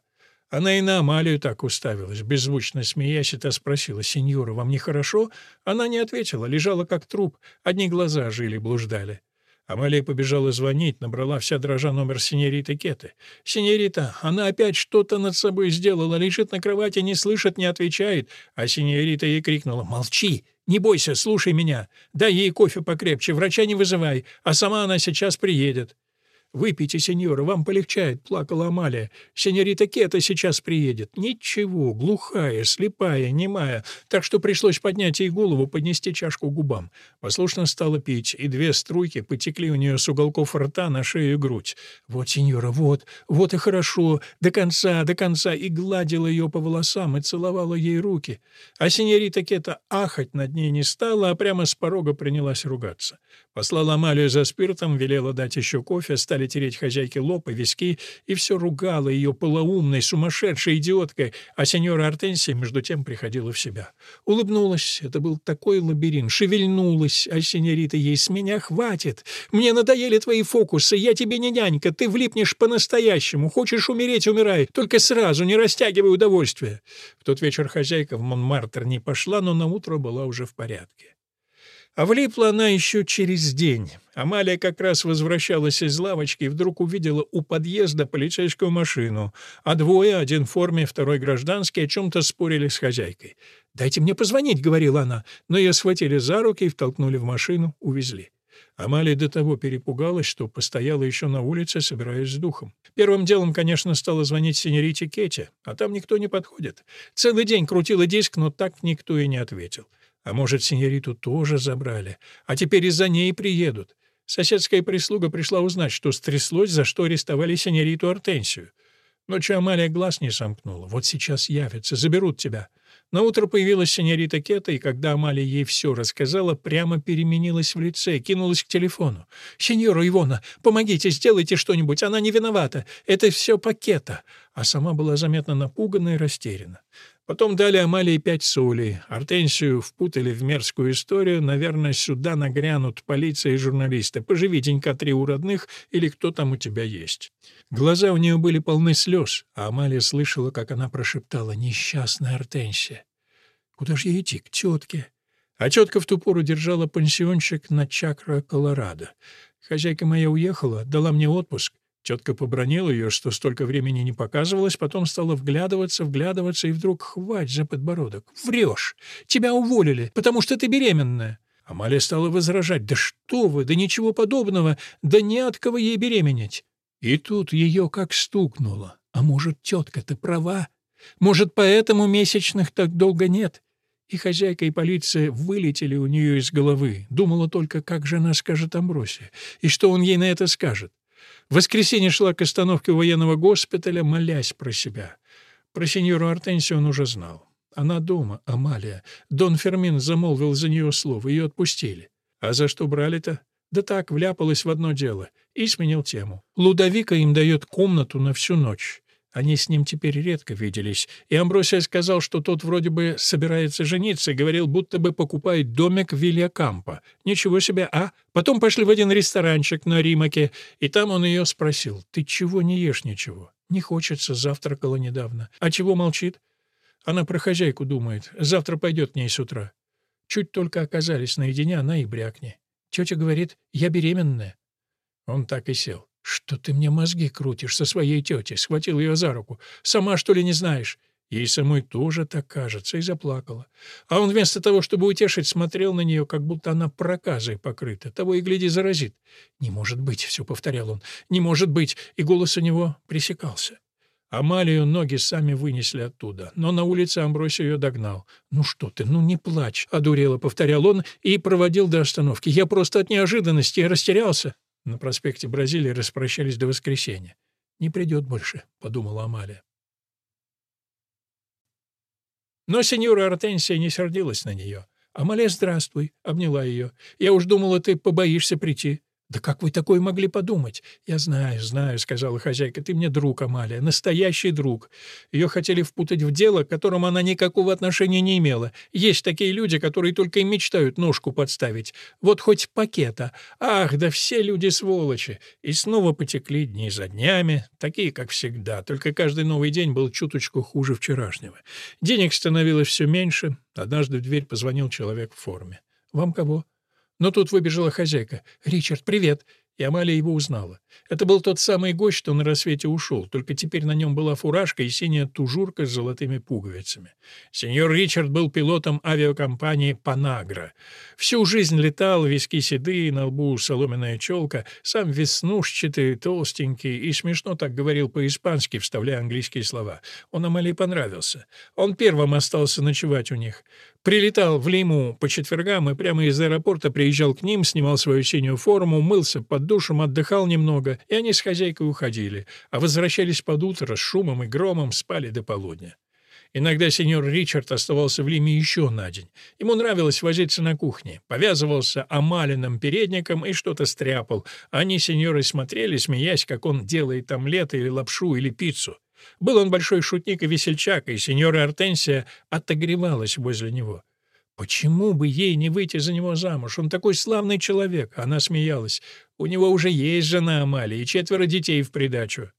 Она и на Амалию так уставилась, беззвучно смеясь, и та спросила, «Сеньора, вам нехорошо?» Она не ответила, лежала как труп, одни глаза жили-блуждали. Амалия побежала звонить, набрала вся дрожа номер синьориты Кеты. «Синьорита, она опять что-то над собой сделала, лежит на кровати, не слышит, не отвечает». А синьорита ей крикнула «Молчи! Не бойся, слушай меня! Дай ей кофе покрепче, врача не вызывай, а сама она сейчас приедет». «Выпейте, сеньора, вам полегчает», — плакала Амалия. «Сеньорита Кета сейчас приедет». «Ничего, глухая, слепая, немая, так что пришлось поднять ей голову, поднести чашку к губам». Послушно стала пить, и две струйки потекли у нее с уголков рта на шею и грудь. «Вот, сеньора, вот, вот и хорошо, до конца, до конца», и гладила ее по волосам и целовала ей руки. А сеньорита Кета ахать над ней не стала, а прямо с порога принялась ругаться. Послала Амалию за спиртом, велела дать еще кофе, стали тереть хозяйке лоб и виски, и все ругало ее полоумной, сумасшедшей идиоткой, а сеньора Артенсия между тем приходила в себя. Улыбнулась, это был такой лабиринт, шевельнулась, а сеньорита ей «С меня хватит! Мне надоели твои фокусы, я тебе не нянька, ты влипнешь по-настоящему, хочешь умереть — умирай, только сразу, не растягивай удовольствие». В тот вечер хозяйка в Монмартр не пошла, но на утро была уже в порядке. А влипла она еще через день. Амалия как раз возвращалась из лавочки и вдруг увидела у подъезда полицейскую машину, а двое, один в форме, второй гражданский, о чем-то спорили с хозяйкой. «Дайте мне позвонить», — говорила она, но ее схватили за руки и втолкнули в машину, увезли. Амалия до того перепугалась, что постояла еще на улице, собираясь с духом. Первым делом, конечно, стала звонить сеньорите Кете, а там никто не подходит. Целый день крутила диск, но так никто и не ответил. А может, сеньориту тоже забрали, а теперь из-за ней приедут. Соседская прислуга пришла узнать, что стряслось, за что арестовали сеньориту Артенсию. Ночью Амалия глаз не сомкнула. Вот сейчас явятся, заберут тебя. На утро появилась сеньорита Кета, и когда Амалия ей все рассказала, прямо переменилась в лице, кинулась к телефону. «Сеньора Ивона, помогите, сделайте что-нибудь, она не виновата. Это все пакета». А сама была заметно напугана и растеряна. Потом дали Амалии пять солей. Артенсию впутали в мерзкую историю. Наверное, сюда нагрянут полиция и журналисты. Поживи денька три у родных или кто там у тебя есть. Глаза у нее были полны слез, а Амалия слышала, как она прошептала «Несчастная Артенсия». Куда же ей идти? К тетке. А тетка в ту пору держала пансиончик на Чакра, Колорадо. Хозяйка моя уехала, дала мне отпуск. Тетка побронила ее, что столько времени не показывалась, потом стала вглядываться, вглядываться, и вдруг хвать за подбородок. «Врешь! Тебя уволили, потому что ты беременная!» Амалия стала возражать. «Да что вы! Да ничего подобного! Да не от кого ей беременеть!» И тут ее как стукнуло. «А может, тетка-то права? Может, поэтому месячных так долго нет?» И хозяйка, и полиция вылетели у нее из головы. Думала только, как же она скажет Амбросия, и что он ей на это скажет. В воскресенье шла к остановке военного госпиталя, молясь про себя. Про сеньору Артенсию он уже знал. Она дома, Амалия. Дон Фермин замолвил за нее слово, ее отпустили. А за что брали-то? Да так, вляпалась в одно дело. И сменил тему. Лудовика им дает комнату на всю ночь. Они с ним теперь редко виделись, и Амбросия сказал, что тот вроде бы собирается жениться, говорил, будто бы покупает домик в Вильякампо. Ничего себе, а? Потом пошли в один ресторанчик на Римаке, и там он ее спросил, «Ты чего не ешь ничего?» «Не хочется, завтракала недавно». «А чего молчит?» Она про хозяйку думает, завтра пойдет к ней с утра. Чуть только оказались наедине, она и брякни. Тетя говорит, я беременная. Он так и сел. «Что ты мне мозги крутишь со своей тетей?» — схватил ее за руку. «Сама, что ли, не знаешь?» Ей самой тоже так кажется, и заплакала. А он вместо того, чтобы утешить, смотрел на нее, как будто она проказой покрыта. Того и гляди, заразит. «Не может быть», — все повторял он, — «не может быть», и голос у него пресекался. Амалию ноги сами вынесли оттуда, но на улице Амбросий ее догнал. «Ну что ты, ну не плачь», — одурело повторял он и проводил до остановки. «Я просто от неожиданности растерялся». На проспекте Бразилии распрощались до воскресенья. «Не придет больше», — подумала Амалия. Но сеньора Артенсия не сердилась на нее. «Амалия, здравствуй», — обняла ее. «Я уж думала, ты побоишься прийти». «Да как вы такое могли подумать?» «Я знаю, знаю», — сказала хозяйка. «Ты мне друг, Амалия, настоящий друг». Ее хотели впутать в дело, к которому она никакого отношения не имела. Есть такие люди, которые только и мечтают ножку подставить. Вот хоть пакета. Ах, да все люди сволочи. И снова потекли дни за днями, такие, как всегда, только каждый новый день был чуточку хуже вчерашнего. Денег становилось все меньше. Однажды в дверь позвонил человек в форме. «Вам кого?» Но тут выбежала хозяйка. «Ричард, привет!» И Амалия его узнала. Это был тот самый гость, что на рассвете ушел, только теперь на нем была фуражка и синяя тужурка с золотыми пуговицами. Сеньор Ричард был пилотом авиакомпании «Панагра». Всю жизнь летал, виски седые, на лбу соломенная челка, сам веснушчатый, толстенький и смешно так говорил по-испански, вставляя английские слова. Он Амалии понравился. Он первым остался ночевать у них. Прилетал в Лиму по четвергам и прямо из аэропорта приезжал к ним, снимал свою синюю форму, мылся под душем, отдыхал немного, и они с хозяйкой уходили, а возвращались под утро с шумом и громом, спали до полудня. Иногда сеньор Ричард оставался в Лиме еще на день. Ему нравилось возиться на кухне. Повязывался омаленным передником и что-то стряпал. Они, сеньоры, смотрели, смеясь, как он делает омлет или лапшу или пиццу. Был он большой шутник и весельчак, и сеньора Артенсия отогревалась возле него. Почему бы ей не выйти за него замуж? Он такой славный человек. Она смеялась. У него уже есть жена Амалия и четверо детей в придачу.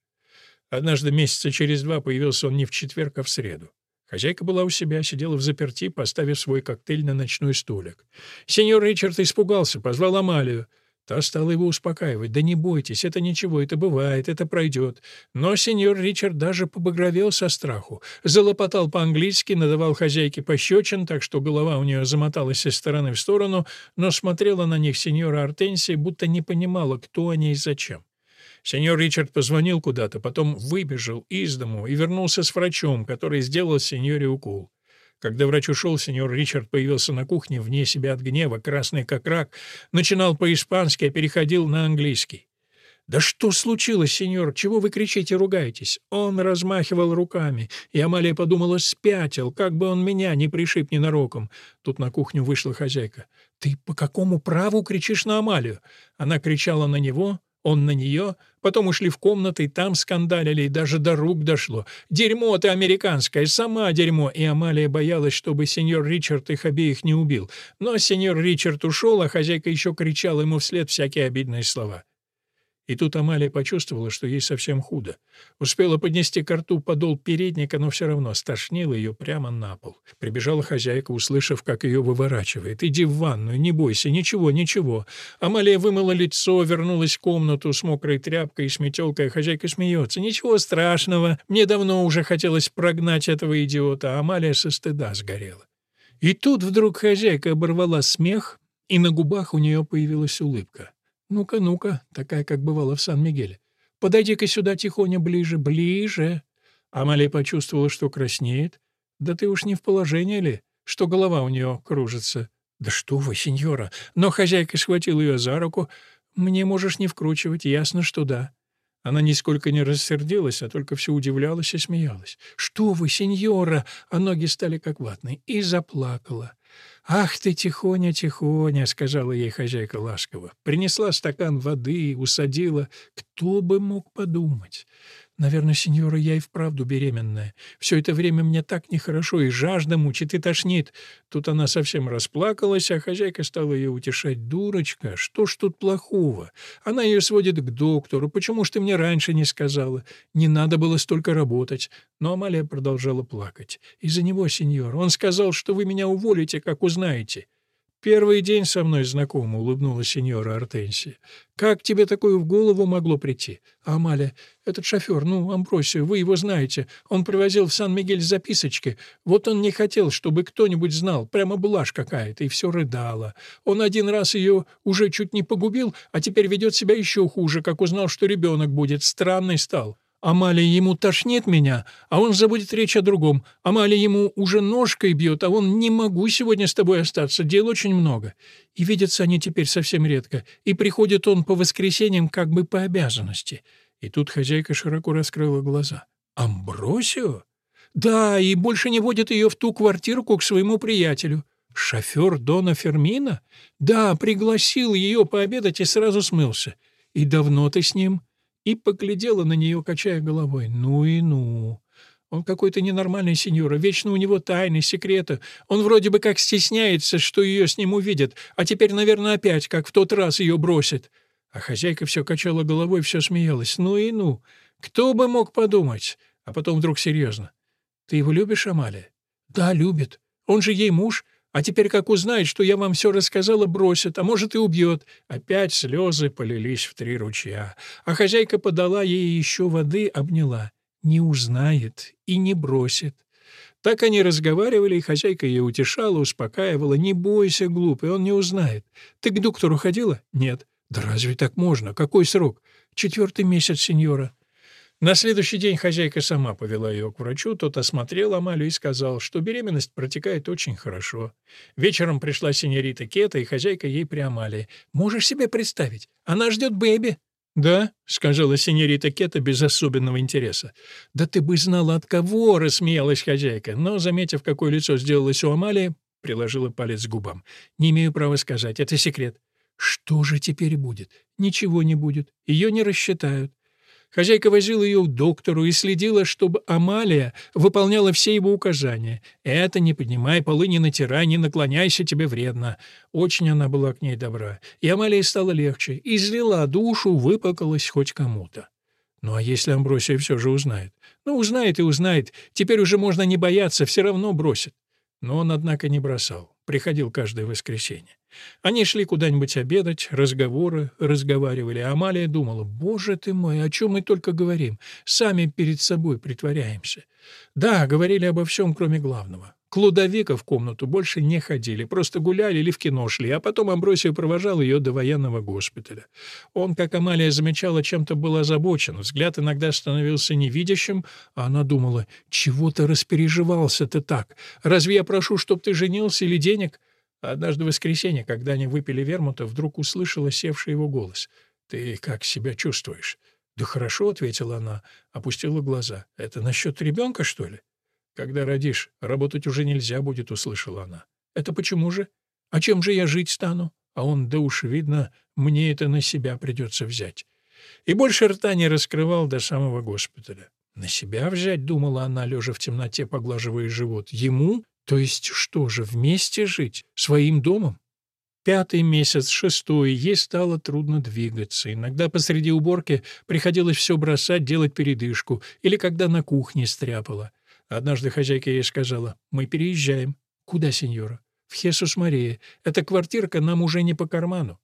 Однажды месяца через два появился он не в четверг, а в среду. Хозяйка была у себя, сидела в заперти, поставив свой коктейль на ночной столик. Сеньор Ричард испугался, позвал Амалию. Та стала его успокаивать. «Да не бойтесь, это ничего, это бывает, это пройдет». Но сеньор Ричард даже побагровел со страху. Залопотал по-английски, надавал хозяйке пощечин, так что голова у нее замоталась из стороны в сторону, но смотрела на них сеньора Артенсия, будто не понимала, кто они и зачем. Сеньор Ричард позвонил куда-то, потом выбежал из дому и вернулся с врачом, который сделал сеньоре укол. Когда врач ушел, сеньор Ричард появился на кухне вне себя от гнева, красный как рак, начинал по-испански, а переходил на английский. «Да что случилось, сеньор? Чего вы кричите, ругаетесь?» Он размахивал руками, и Амалия подумала, спятил, как бы он меня не пришиб ненароком. Тут на кухню вышла хозяйка. «Ты по какому праву кричишь на Амалию?» Она кричала на него, он на нее, потом ушли в комнаты, там скандалили, и даже до рук дошло. «Дерьмо ты американское, сама дерьмо!» И Амалия боялась, чтобы сеньор Ричард их обеих не убил. Но сеньор Ричард ушел, а хозяйка еще кричала ему вслед всякие обидные слова. И тут Амалия почувствовала, что ей совсем худо. Успела поднести к рту подол передника, но все равно стошнила ее прямо на пол. Прибежала хозяйка, услышав, как ее выворачивает. «Иди в ванную, не бойся, ничего, ничего». Амалия вымыла лицо, вернулась в комнату с мокрой тряпкой и с метелкой, хозяйка смеется. «Ничего страшного, мне давно уже хотелось прогнать этого идиота», Амалия со стыда сгорела. И тут вдруг хозяйка оборвала смех, и на губах у нее появилась улыбка. «Ну-ка, ну-ка», такая, как бывало в Сан-Мигеле. «Подойди-ка сюда тихоня ближе, ближе». Амалия почувствовала, что краснеет. «Да ты уж не в положении ли, что голова у нее кружится?» «Да что вы, сеньора!» Но хозяйка схватила ее за руку. «Мне можешь не вкручивать, ясно, что да». Она нисколько не рассердилась, а только все удивлялась и смеялась. «Что вы, сеньора!» А ноги стали как ватные. И заплакала. «Ах ты, тихоня, тихоня!» — сказала ей хозяйка ласково. Принесла стакан воды, усадила. Кто бы мог подумать? Наверное, сеньора, я и вправду беременная. Все это время мне так нехорошо, и жажда мучит, и тошнит. Тут она совсем расплакалась, а хозяйка стала ее утешать. «Дурочка, что ж тут плохого? Она ее сводит к доктору. Почему ж ты мне раньше не сказала? Не надо было столько работать». Но Амалия продолжала плакать. «Из-за него, сеньор. Он сказал, что вы меня уволите, как узнаете. «Первый день со мной знакома», — улыбнулась сеньора Артенсия. «Как тебе такое в голову могло прийти?» «Амаля, этот шофер, ну, Амбросио, вы его знаете. Он привозил в Сан-Мигель записочки. Вот он не хотел, чтобы кто-нибудь знал. Прямо блажь какая-то, и все рыдала. Он один раз ее уже чуть не погубил, а теперь ведет себя еще хуже, как узнал, что ребенок будет. Странный стал». Амалия ему тошнит меня, а он забудет речь о другом. Амалия ему уже ножкой бьет, а он «не могу сегодня с тобой остаться, дел очень много». И видятся они теперь совсем редко, и приходит он по воскресеньям как бы по обязанности. И тут хозяйка широко раскрыла глаза. «Амбросио?» «Да, и больше не водит ее в ту квартирку к своему приятелю». «Шофер Дона Фермина?» «Да, пригласил ее пообедать и сразу смылся». «И давно ты с ним?» И поглядела на нее, качая головой. «Ну и ну!» Он какой-то ненормальный сеньора, вечно у него тайны, секреты. Он вроде бы как стесняется, что ее с ним увидят, а теперь, наверное, опять, как в тот раз, ее бросит. А хозяйка все качала головой, все смеялась. Ну и ну! Кто бы мог подумать? А потом вдруг серьезно. Ты его любишь, Амалия? Да, любит. Он же ей муж. А теперь, как узнает, что я вам все рассказала, бросит, а может и убьет. Опять слезы полились в три ручья. А хозяйка подала ей еще воды, обняла. Не узнает и не бросит. Так они разговаривали, и хозяйка ее утешала, успокаивала. «Не бойся, глупый, он не узнает. Ты к доктору ходила?» «Нет». «Да разве так можно? Какой срок?» «Четвертый месяц, сеньора». На следующий день хозяйка сама повела ее к врачу, тот осмотрел Амалию и сказал, что беременность протекает очень хорошо. Вечером пришла сеньорита Кета, и хозяйка ей при Амалии. «Можешь себе представить? Она ждет бэби». «Да», — сказала сеньорита Кета без особенного интереса. «Да ты бы знала, от кого!» — рассмеялась хозяйка, но, заметив, какое лицо сделалось у Амалии, приложила палец к губам. «Не имею права сказать, это секрет». «Что же теперь будет?» «Ничего не будет. Ее не рассчитают. Хозяйка возила ее к доктору и следила, чтобы Амалия выполняла все его указания. «Это не поднимай полы, не натирай, не наклоняйся, тебе вредно». Очень она была к ней добра. И Амалия стала легче. Излила душу, выплакалась хоть кому-то. Ну а если Амбросия все же узнает? Ну, узнает и узнает. Теперь уже можно не бояться, все равно бросит. Но он, однако, не бросал. Приходил каждое воскресенье. Они шли куда-нибудь обедать, разговоры, разговаривали. А Амалия думала, «Боже ты мой, о чем мы только говорим? Сами перед собой притворяемся». Да, говорили обо всем, кроме главного. К Лудовика в комнату больше не ходили, просто гуляли или в кино шли, а потом Амбросио провожал ее до военного госпиталя. Он, как Амалия замечала, чем-то был озабочен, взгляд иногда становился невидящим, а она думала, «Чего ты распереживался ты так? Разве я прошу, чтоб ты женился или денег?» Однажды в воскресенье, когда они выпили вермута, вдруг услышала севший его голос. Ты как себя чувствуешь?» «Да хорошо», — ответила она, опустила глаза. «Это насчет ребенка, что ли?» «Когда родишь, работать уже нельзя будет», — услышала она. «Это почему же? А чем же я жить стану?» А он, да уж, видно, мне это на себя придется взять. И больше рта не раскрывал до самого госпиталя. «На себя взять?» — думала она, лежа в темноте, поглаживая живот. «Ему? То есть что же, вместе жить? Своим домом?» Пятый месяц, шестой, ей стало трудно двигаться. Иногда посреди уборки приходилось все бросать, делать передышку, или когда на кухне стряпала. Однажды хозяйка ей сказала, «Мы переезжаем». «Куда, сеньора?» «В Хесус-Мария. Эта квартирка нам уже не по карману».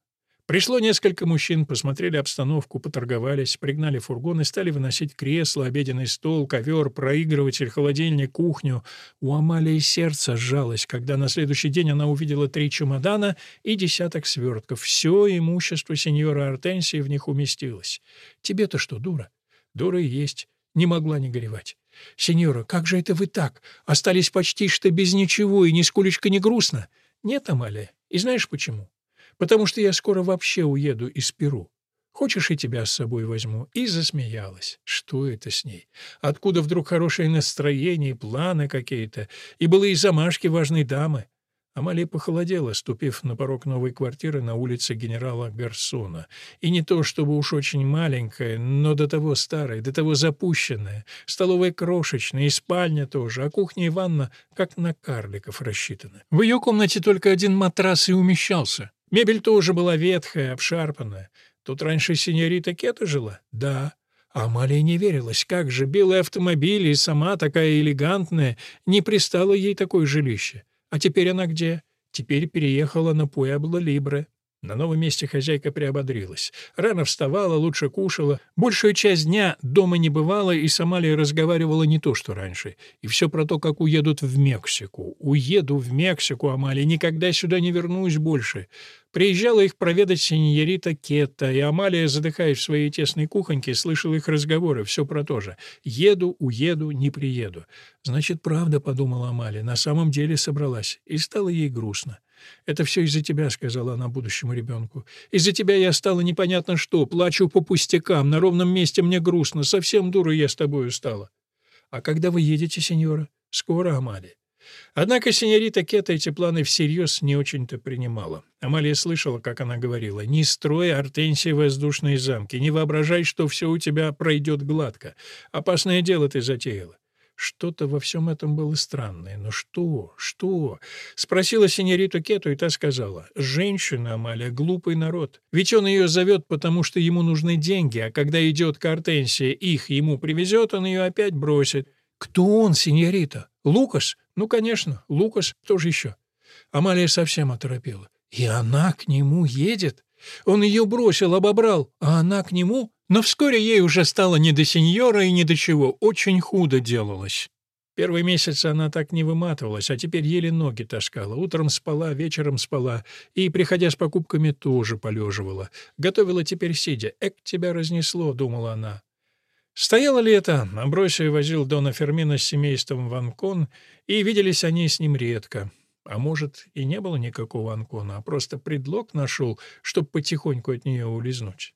Пришло несколько мужчин, посмотрели обстановку, поторговались, пригнали фургон и стали выносить кресло, обеденный стол, ковер, проигрыватель, холодильник, кухню. У Амалии сердце сжалось, когда на следующий день она увидела три чемодана и десяток свертков. Все имущество сеньора Артенсии в них уместилось. «Тебе-то что, дура?» «Дура и есть. Не могла не горевать. «Сеньора, как же это вы так? Остались почти что без ничего и нисколечко не грустно?» «Нет, Амалия. И знаешь почему?» Потому что я скоро вообще уеду из Перу. Хочешь, и тебя с собой возьму?» И засмеялась. Что это с ней? Откуда вдруг хорошее настроение, планы какие-то? И были и замашки важной дамы. Амалия похолодела, ступив на порог новой квартиры на улице генерала Гарсона. И не то чтобы уж очень маленькая, но до того старая, до того запущенная. Столовая крошечная, и спальня тоже, а кухня и ванна как на карликов рассчитаны. В ее комнате только один матрас и умещался. Мебель тоже была ветхая, обшарпанная. Тут раньше синьорита Кета жила? Да. А Амалия не верилась, как же белый автомобиль и сама такая элегантная, не пристало ей такое жилище. А теперь она где? Теперь переехала на Пуэбло-Либре. На новом месте хозяйка приободрилась. Рано вставала, лучше кушала. Большую часть дня дома не бывала, и с Амалией разговаривала не то, что раньше. И все про то, как уедут в Мексику. «Уеду в Мексику, Амалия, никогда сюда не вернусь больше». Приезжала их проведать сеньорита Кетта, и Амалия, задыхаясь в своей тесной кухоньке, слышала их разговоры, все про то же. «Еду, уеду, не приеду». «Значит, правда», — подумала Амалия, — «на самом деле собралась». И стало ей грустно. «Это все из-за тебя», — сказала она будущему ребенку. «Из-за тебя я стала непонятно что, плачу по пустякам, на ровном месте мне грустно, совсем дура я с тобою стала». «А когда вы едете, сеньора?» «Скоро, Амалия». Однако сеньорита Кета эти планы всерьез не очень-то принимала. Амалия слышала, как она говорила, «Не строй, Артенсия, воздушные замки, не воображай, что все у тебя пройдет гладко. Опасное дело ты затеяла. Что-то во всем этом было странное. Но что? Что? Спросила синьориту Кету, и та сказала. Женщина, Амалия, глупый народ. Ведь он ее зовет, потому что ему нужны деньги, а когда идет Картенсия, их ему привезет, он ее опять бросит. Кто он, синьорита? Лукас? Ну, конечно, Лукас. Кто же еще? Амалия совсем оторопела. И она к нему едет? Он ее бросил, обобрал, а она к нему? Но вскоре ей уже стало не до сеньора и ни до чего, очень худо делалось. Первый месяц она так не выматывалась, а теперь еле ноги таскала. Утром спала, вечером спала. И, приходя с покупками, тоже полеживала. Готовила теперь сидя. «Эк, тебя разнесло», — думала она. Стояло лето, Амбросия возил Дона Фермина с семейством в Анкон, и виделись они с ним редко. А может, и не было никакого Анкона, а просто предлог нашел, чтобы потихоньку от нее улизнуть.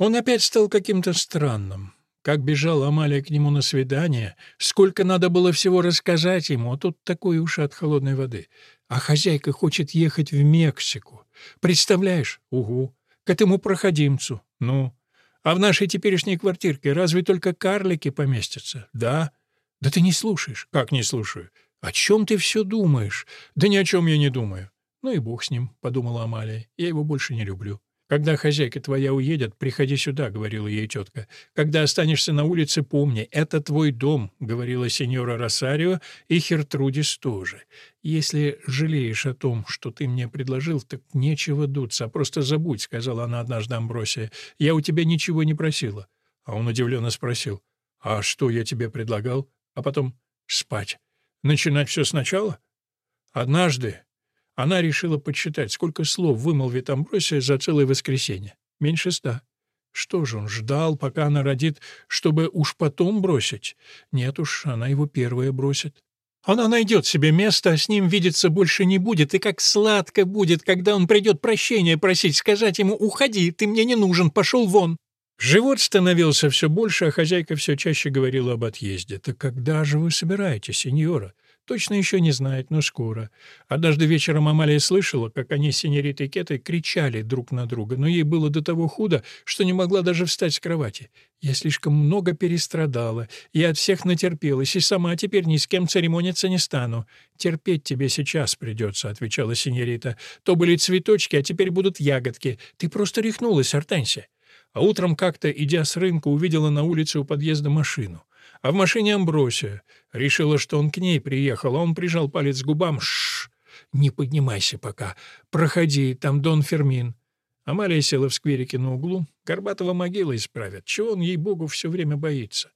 Он опять стал каким-то странным. Как бежала Амалия к нему на свидание, сколько надо было всего рассказать ему, а тут такой уши от холодной воды. А хозяйка хочет ехать в Мексику. Представляешь? Угу. К этому проходимцу. Ну. А в нашей теперешней квартирке разве только карлики поместятся? Да. Да ты не слушаешь. Как не слушаю? О чем ты все думаешь? Да ни о чем я не думаю. Ну и бог с ним, — подумала Амалия. Я его больше не люблю. «Когда хозяйка твоя уедет, приходи сюда», — говорила ей тетка. «Когда останешься на улице, помни, это твой дом», — говорила сеньора Росарио, и Хертрудис тоже. «Если жалеешь о том, что ты мне предложил, так нечего дуться, а просто забудь», — сказала она однажды Амбросия. «Я у тебя ничего не просила». А он удивленно спросил. «А что я тебе предлагал?» А потом «спать». «Начинать все сначала?» Однажды, она решила подсчитать, сколько слов вымолвит Амбросия за целое воскресенье. Меньше ста. Что же он ждал, пока она родит, чтобы уж потом бросить? Нет уж, она его первая бросит. Она найдет себе место, а с ним видеться больше не будет, и как сладко будет, когда он придет прощения просить, сказать ему «Уходи, ты мне не нужен, пошел вон». Живот становился все больше, а хозяйка все чаще говорила об отъезде. «Так когда же вы собираетесь, сеньора?» Точно еще не знает, но скоро. Однажды вечером Амалия слышала, как они с синьоритой Кетой кричали друг на друга, но ей было до того худо, что не могла даже встать с кровати. Я слишком много перестрадала, я от всех натерпелась, и сама теперь ни с кем церемониться не стану. Терпеть тебе сейчас придется, — отвечала синьорита. То были цветочки, а теперь будут ягодки. Ты просто рехнулась, Артенсия. А утром как-то, идя с рынка, увидела на улице у подъезда машину. А в машине Амбросия. Решила, что он к ней приехал, а он прижал палец к губам. Шш, не поднимайся пока. Проходи, там Дон Фермин. Амалия села в скверике на углу. Горбатого могила исправят. Чего он, ей-богу, все время боится?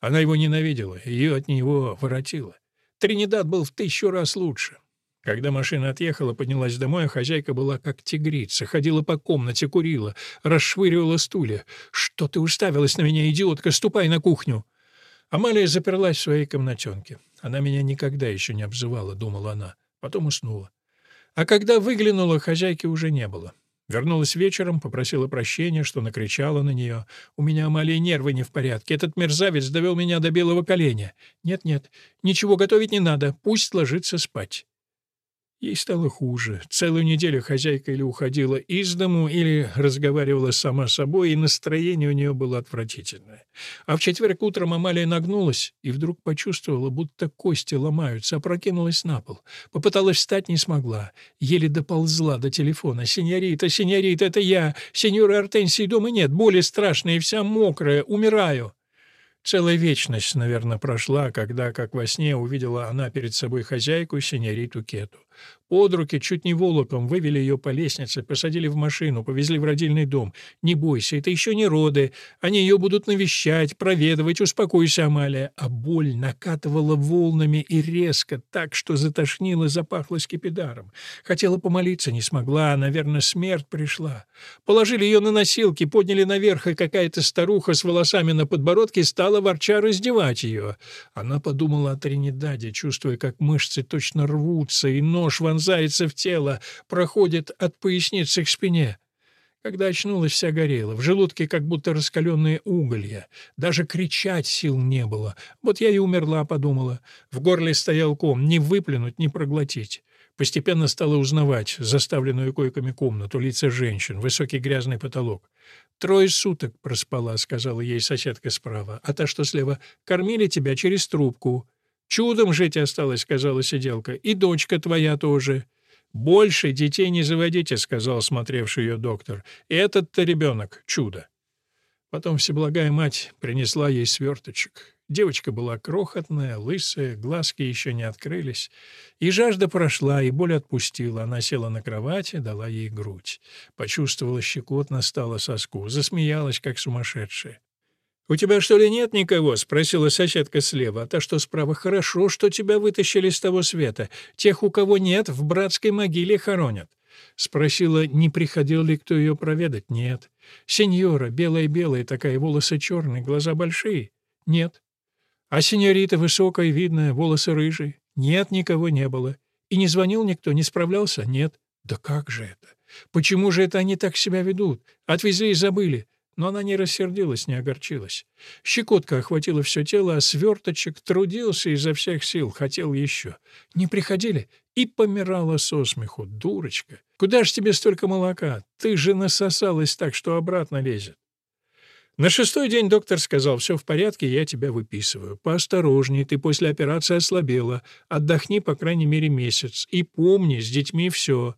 Она его ненавидела, ее от него воротила. Тринидад был в тысячу раз лучше. Когда машина отъехала, поднялась домой, а хозяйка была как тигрица, ходила по комнате, курила, расшвыривала стулья. «Что ты уставилась на меня, идиотка? Ступай на кухню!» Амалия заперлась в своей комнатенке. Она меня никогда еще не обзывала, думала она. Потом уснула. А когда выглянула, хозяйки уже не было. Вернулась вечером, попросила прощения, что накричала на нее. «У меня, Амалия, нервы не в порядке. Этот мерзавец довел меня до белого коленя. Нет-нет, ничего готовить не надо. Пусть ложится спать». Ей стало хуже. Целую неделю хозяйка или уходила из дому, или разговаривала сама с собой, и настроение у нее было отвратительное. А в четверг утром Амалия нагнулась и вдруг почувствовала, будто кости ломаются, опрокинулась на пол. Попыталась встать, не смогла. Еле доползла до телефона. «Синьорита, синьорита, это я! Сеньора Артенсии дома нет, боли страшные, вся мокрая, умираю!» Целая вечность, наверное, прошла, когда, как во сне, увидела она перед собой хозяйку, синьориту Кету. Под руки чуть не волоком вывели ее по лестнице, посадили в машину, повезли в родильный дом. «Не бойся, это еще не роды. Они ее будут навещать, проведывать, успокойся, Амалия». А боль накатывала волнами и резко, так, что затошнило, запахло скипидаром. Хотела помолиться, не смогла, наверное, смерть пришла. Положили ее на носилки, подняли наверх, и какая-то старуха с волосами на подбородке стала ворча раздевать ее. Она подумала о Тринидаде, чувствуя, как мышцы точно рвутся, и нож вонзается вонзается в тело, проходит от поясницы к спине. Когда очнулась, вся горела, в желудке как будто раскаленные уголья. Даже кричать сил не было. Вот я и умерла, подумала. В горле стоял ком, не выплюнуть, не проглотить. Постепенно стала узнавать заставленную койками комнату, лица женщин, высокий грязный потолок. «Трое суток проспала», — сказала ей соседка справа, «а та, что слева, кормили тебя через трубку». Чудом жить осталось, сказала сиделка, и дочка твоя тоже. Больше детей не заводите, сказал смотревший ее доктор. Этот-то ребенок — чудо. Потом Всеблагая Мать принесла ей сверточек. Девочка была крохотная, лысая, глазки еще не открылись. И жажда прошла, и боль отпустила. Она села на кровати, дала ей грудь. Почувствовала щекотно, стала соску, засмеялась, как сумасшедшая. «У тебя, что ли, нет никого?» — спросила соседка слева. «А та, что справа, хорошо, что тебя вытащили с того света. Тех, у кого нет, в братской могиле хоронят». Спросила, не приходил ли кто ее проведать. «Нет». «Сеньора, белая-белая, такая, волосы черные, глаза большие?» «Нет». «А сеньорита высокая, видная, волосы рыжие?» «Нет, никого не было». «И не звонил никто, не справлялся?» «Нет». «Да как же это? Почему же это они так себя ведут? Отвезли и забыли. Но она не рассердилась, не огорчилась. Щекотка охватила все тело, а сверточек трудился изо всех сил, хотел еще. Не приходили? И помирала со смеху. Дурочка! Куда ж тебе столько молока? Ты же насосалась так, что обратно лезет. На шестой день доктор сказал, все в порядке, я тебя выписываю. Поосторожней, ты после операции ослабела. Отдохни, по крайней мере, месяц. И помни, с детьми все.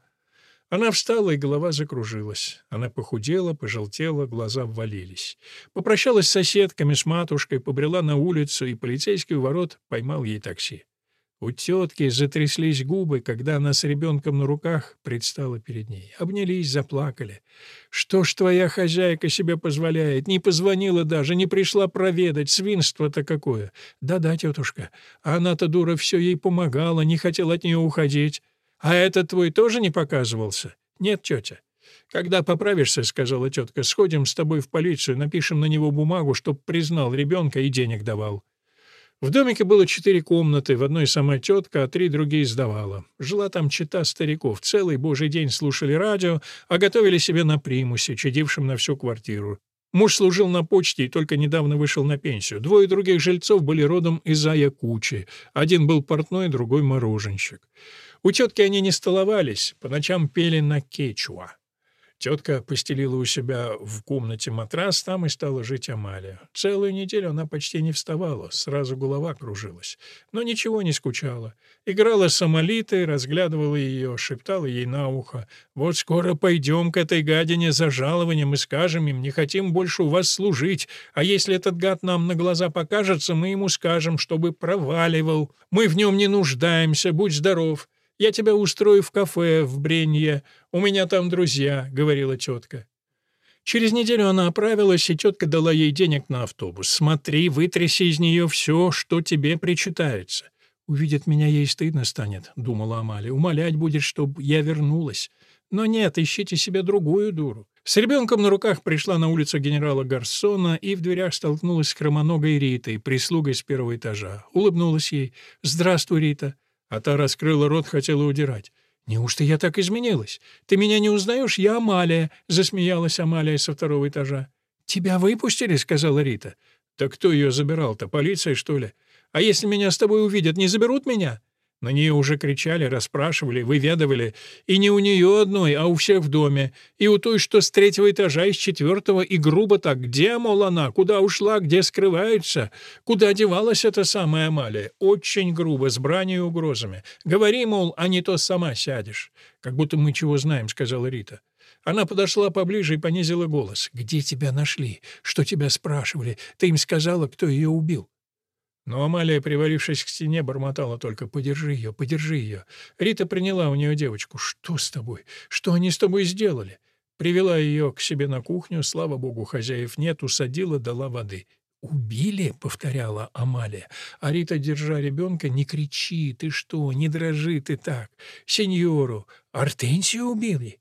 Она встала, и голова закружилась. Она похудела, пожелтела, глаза ввалились. Попрощалась с соседками, с матушкой, побрела на улицу, и полицейский ворот поймал ей такси. У тетки затряслись губы, когда она с ребенком на руках предстала перед ней. Обнялись, заплакали. «Что ж твоя хозяйка себе позволяет? Не позвонила даже, не пришла проведать. Свинство-то какое!» «Да-да, тетушка. А она-то, дура, все ей помогала, не хотела от нее уходить. «А этот твой тоже не показывался?» «Нет, тетя». «Когда поправишься, — сказала тетка, — сходим с тобой в полицию, напишем на него бумагу, чтоб признал ребенка и денег давал». В домике было четыре комнаты, в одной сама тетка, а три другие сдавала. Жила там чита стариков, целый божий день слушали радио, а готовили себе на примусе, чадившем на всю квартиру. Муж служил на почте и только недавно вышел на пенсию. Двое других жильцов были родом из Аякучи. Один был портной, другой — мороженщик. У тетки они не столовались, по ночам пели на кечуа. Тетка постелила у себя в комнате матрас, там и стала жить Амалия. Целую неделю она почти не вставала, сразу голова кружилась. Но ничего не скучала. Играла с Амалитой, разглядывала ее, шептала ей на ухо. «Вот скоро пойдем к этой гадине за жалованием и скажем им, не хотим больше у вас служить, а если этот гад нам на глаза покажется, мы ему скажем, чтобы проваливал. Мы в нем не нуждаемся, будь здоров». Я тебя устрою в кафе в Бренье. У меня там друзья», — говорила тетка. Через неделю она оправилась, и тетка дала ей денег на автобус. «Смотри, вытряси из нее все, что тебе причитается». «Увидит меня, ей стыдно станет», — думала Амалия. «Умолять будет, чтобы я вернулась». Но нет, ищите себе другую дуру. С ребенком на руках пришла на улицу генерала Гарсона и в дверях столкнулась с хромоногой Ритой, прислугой с первого этажа. Улыбнулась ей. «Здравствуй, Рита». А та раскрыла рот, хотела удирать. «Неужто я так изменилась? Ты меня не узнаешь? Я Амалия», — засмеялась Амалия со второго этажа. «Тебя выпустили?» — сказала Рита. «Так кто ее забирал-то? Полиция, что ли? А если меня с тобой увидят, не заберут меня?» На нее уже кричали, расспрашивали, выведывали. И не у нее одной, а у всех в доме. И у той, что с третьего этажа, и с четвертого, и грубо так. Где, мол, она? Куда ушла? Где скрывается? Куда девалась эта самая Амалия? Очень грубо, с бранью и угрозами. Говори, мол, а не то сама сядешь. Как будто мы чего знаем, сказала Рита. Она подошла поближе и понизила голос. «Где тебя нашли? Что тебя спрашивали? Ты им сказала, кто ее убил?» Но Амалия, привалившись к стене, бормотала только «Подержи ее, подержи ее». Рита приняла у нее девочку. «Что с тобой? Что они с тобой сделали?» Привела ее к себе на кухню, слава богу, хозяев нет, усадила, дала воды. «Убили?» — повторяла Амалия. А Рита, держа ребенка, «Не кричи, ты что, не дрожи ты так. Сеньору, Артенсию убили?»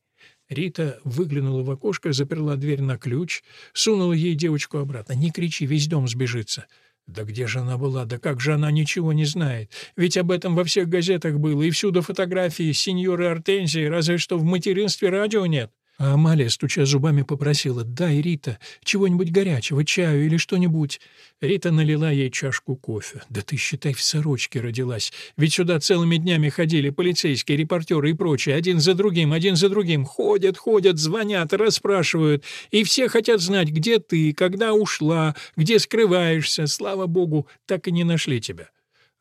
Рита выглянула в окошко, заперла дверь на ключ, сунула ей девочку обратно. «Не кричи, весь дом сбежится». Да где же она была? Да как же она ничего не знает? Ведь об этом во всех газетах было, и всюду фотографии сеньоры Артензии, разве что в материнстве радио нет. А Амалия, стуча зубами, попросила, «Дай, Рита, чего-нибудь горячего, чаю или что-нибудь». Рита налила ей чашку кофе. «Да ты, считай, в сорочке родилась. Ведь сюда целыми днями ходили полицейские, репортеры и прочие, один за другим, один за другим. Ходят, ходят, звонят, расспрашивают. И все хотят знать, где ты, когда ушла, где скрываешься. Слава богу, так и не нашли тебя».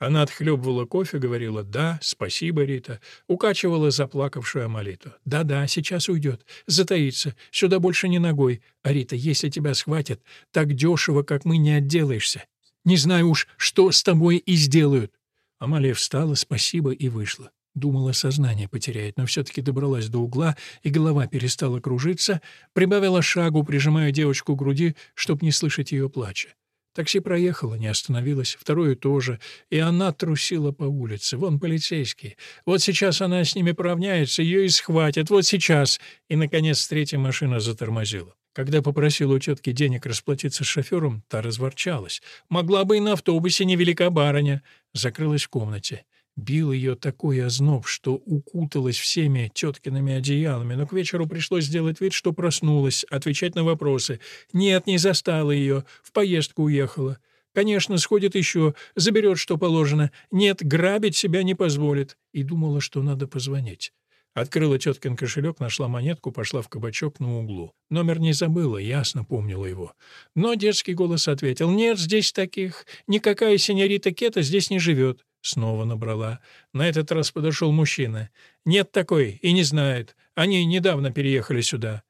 Она отхлебывала кофе, говорила «да», «спасибо, Рита», укачивала заплакавшую Амалиту. «Да-да, сейчас уйдет, затаится, сюда больше не ногой. А Рита, если тебя схватят, так дешево, как мы, не отделаешься. Не знаю уж, что с тобой и сделают». Амалия встала, спасибо, и вышла. Думала, сознание потеряет, но все-таки добралась до угла, и голова перестала кружиться, прибавила шагу, прижимая девочку к груди, чтоб не слышать ее плача. Такси проехало, не остановилось, второе тоже, и она трусила по улице. Вон полицейские. Вот сейчас она с ними поравняется, ее и схватят, вот сейчас. И, наконец, третья машина затормозила. Когда попросила у тетки денег расплатиться с шофером, та разворчалась. Могла бы и на автобусе невелика барыня. Закрылась в комнате. Бил ее такой озноб, что укуталась всеми теткиными одеялами, но к вечеру пришлось сделать вид, что проснулась, отвечать на вопросы. Нет, не застала ее, в поездку уехала. Конечно, сходит еще, заберет, что положено. Нет, грабить себя не позволит. И думала, что надо позвонить. Открыла теткин кошелек, нашла монетку, пошла в кабачок на углу. Номер не забыла, ясно помнила его. Но детский голос ответил, «Нет, здесь таких. Никакая сеньорита Кета здесь не живет». Снова набрала. На этот раз подошел мужчина. «Нет такой, и не знает. Они недавно переехали сюда».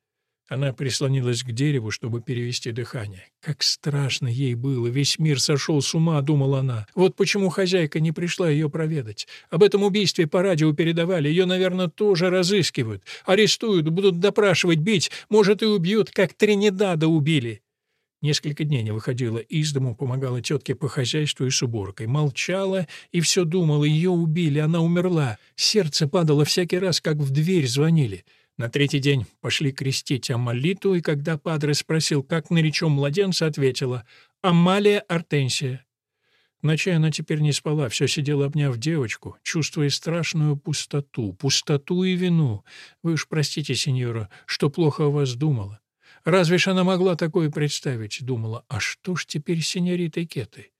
Она прислонилась к дереву, чтобы перевести дыхание. Как страшно ей было, весь мир сошел с ума, думала она. Вот почему хозяйка не пришла ее проведать. Об этом убийстве по радио передавали, ее, наверное, тоже разыскивают. Арестуют, будут допрашивать, бить, может, и убьют, как Тринидада убили. Несколько дней не выходила из дому, помогала тетке по хозяйству и с уборкой. Молчала и все думала, ее убили, она умерла. Сердце падало всякий раз, как в дверь звонили. На третий день пошли крестить Амалиту, и когда падре спросил, как наречем младенца, ответила «Амалия Артенсия». Ночей она теперь не спала, все сидела обняв девочку, чувствуя страшную пустоту, пустоту и вину. Вы уж простите, сеньора, что плохо о вас думала. Разве ж она могла такое представить? Думала, а что ж теперь с сеньоритой Кетой?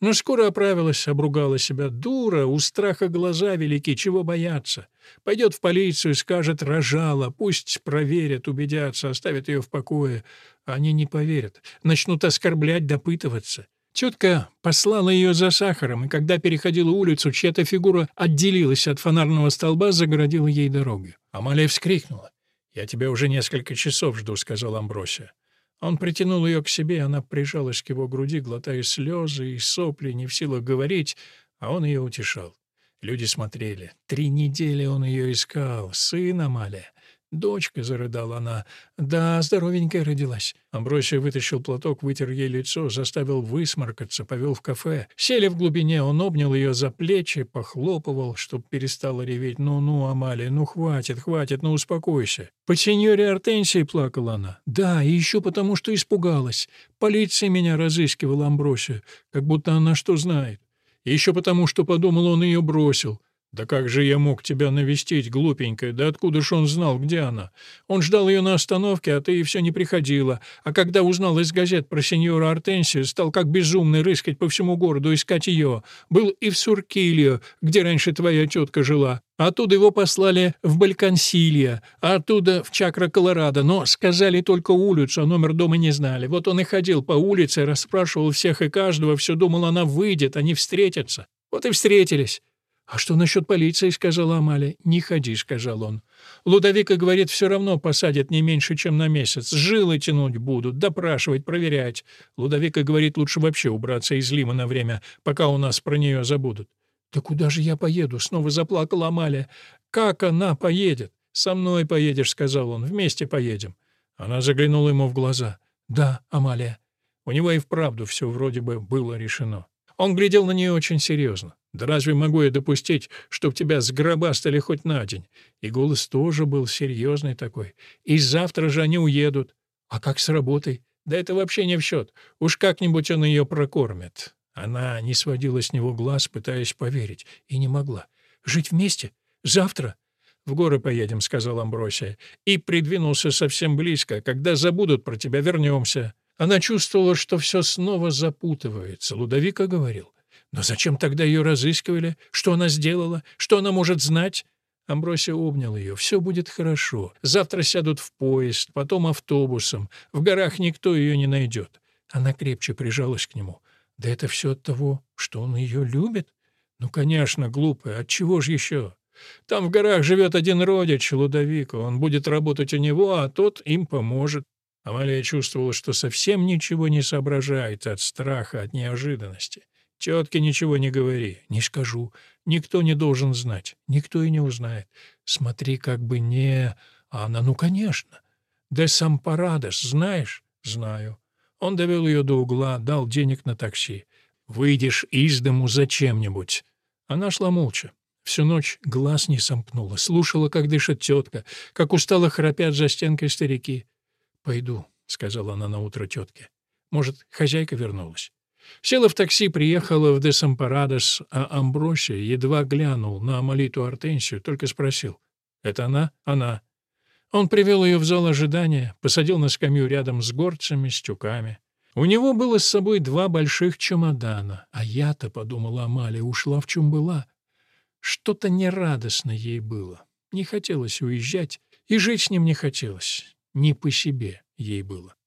Но скоро оправилась, обругала себя. Дура, у страха глаза велики, чего бояться? Пойдет в полицию, скажет «рожала», пусть проверят, убедятся, оставят ее в покое. Они не поверят, начнут оскорблять, допытываться. Тетка послала ее за сахаром, и когда переходила улицу, чья-то фигура отделилась от фонарного столба, загородила ей дорогу. Амалия вскрикнула. «Я тебя уже несколько часов жду», — сказал Амбросия. Он притянул ее к себе, она прижалась к его груди, глотая слезы и сопли, не в силах говорить, а он ее утешал. Люди смотрели. Три недели он ее искал. Сын Амалия. «Дочка», — зарыдала она, — «да, здоровенькая родилась». Амбросия вытащил платок, вытер ей лицо, заставил высморкаться, повел в кафе. Сели в глубине, он обнял ее за плечи, похлопывал, чтоб перестала реветь. «Ну-ну, Амалия, ну хватит, хватит, ну успокойся». «По сеньоре Артенсии плакала она». «Да, и еще потому, что испугалась. Полиция меня разыскивала, Амбросия, как будто она что знает. И еще потому, что подумал, он ее бросил». «Да как же я мог тебя навестить, глупенькая? Да откуда ж он знал, где она? Он ждал ее на остановке, а ты и все не приходила. А когда узнал из газет про сеньора Артенсию, стал как безумный рыскать по всему городу, искать ее. Был и в Суркилио, где раньше твоя тетка жила. Оттуда его послали в Бальконсилья, а оттуда в Чакра-Колорадо, но сказали только улицу, а номер дома не знали. Вот он и ходил по улице, расспрашивал всех и каждого, все думал, она выйдет, они встретятся. Вот и встретились. «А что насчет полиции?» — сказала Амалия. «Не ходи», — сказал он. «Лудовика, говорит, все равно посадят не меньше, чем на месяц. Жилы тянуть будут, допрашивать, проверять. Лудовика, говорит, лучше вообще убраться из Лима на время, пока у нас про нее забудут». «Да куда же я поеду?» — снова заплакала Амалия. «Как она поедет?» «Со мной поедешь», — сказал он. «Вместе поедем». Она заглянула ему в глаза. «Да, Амалия». У него и вправду все вроде бы было решено. Он глядел на нее очень серьезно. «Да разве могу я допустить, чтоб тебя сгробастали хоть на день?» И голос тоже был серьезный такой. «И завтра же они уедут. А как с работой? Да это вообще не в счет. Уж как-нибудь он ее прокормит». Она не сводила с него глаз, пытаясь поверить, и не могла. «Жить вместе? Завтра?» «В горы поедем», — сказал Амбросия, и придвинулся совсем близко. «Когда забудут про тебя, вернемся». Она чувствовала, что все снова запутывается. Лудовика говорил. «Но зачем тогда ее разыскивали? Что она сделала? Что она может знать?» Амбросия обнял ее. «Все будет хорошо. Завтра сядут в поезд, потом автобусом. В горах никто ее не найдет». Она крепче прижалась к нему. «Да это все от того, что он ее любит?» «Ну, конечно, глупая. От чего же еще?» «Там в горах живет один родич, Лудовика. Он будет работать у него, а тот им поможет». Амалия чувствовала, что совсем ничего не соображает от страха, от неожиданности. «Тетке ничего не говори, не скажу. Никто не должен знать, никто и не узнает. Смотри, как бы не... А она, ну, конечно. Де Сампарадос, знаешь?» «Знаю». Он довел ее до угла, дал денег на такси. «Выйдешь из дому зачем-нибудь». Она шла молча. Всю ночь глаз не сомкнула, слушала, как дышит тетка, как устало храпят за стенкой старики. «Пойду», — сказала она на утро тетке. «Может, хозяйка вернулась?» Села в такси, приехала в Десампарадос, а Амбросия едва глянул на Амалиту Артенсию, только спросил. «Это она?» «Она». Он привел ее в зал ожидания, посадил на скамью рядом с горцами, с тюками. У него было с собой два больших чемодана, а я-то, — подумала Амалия, — ушла в чем была. Что-то нерадостно ей было. Не хотелось уезжать, и жить с ним не хотелось. Не по себе ей было.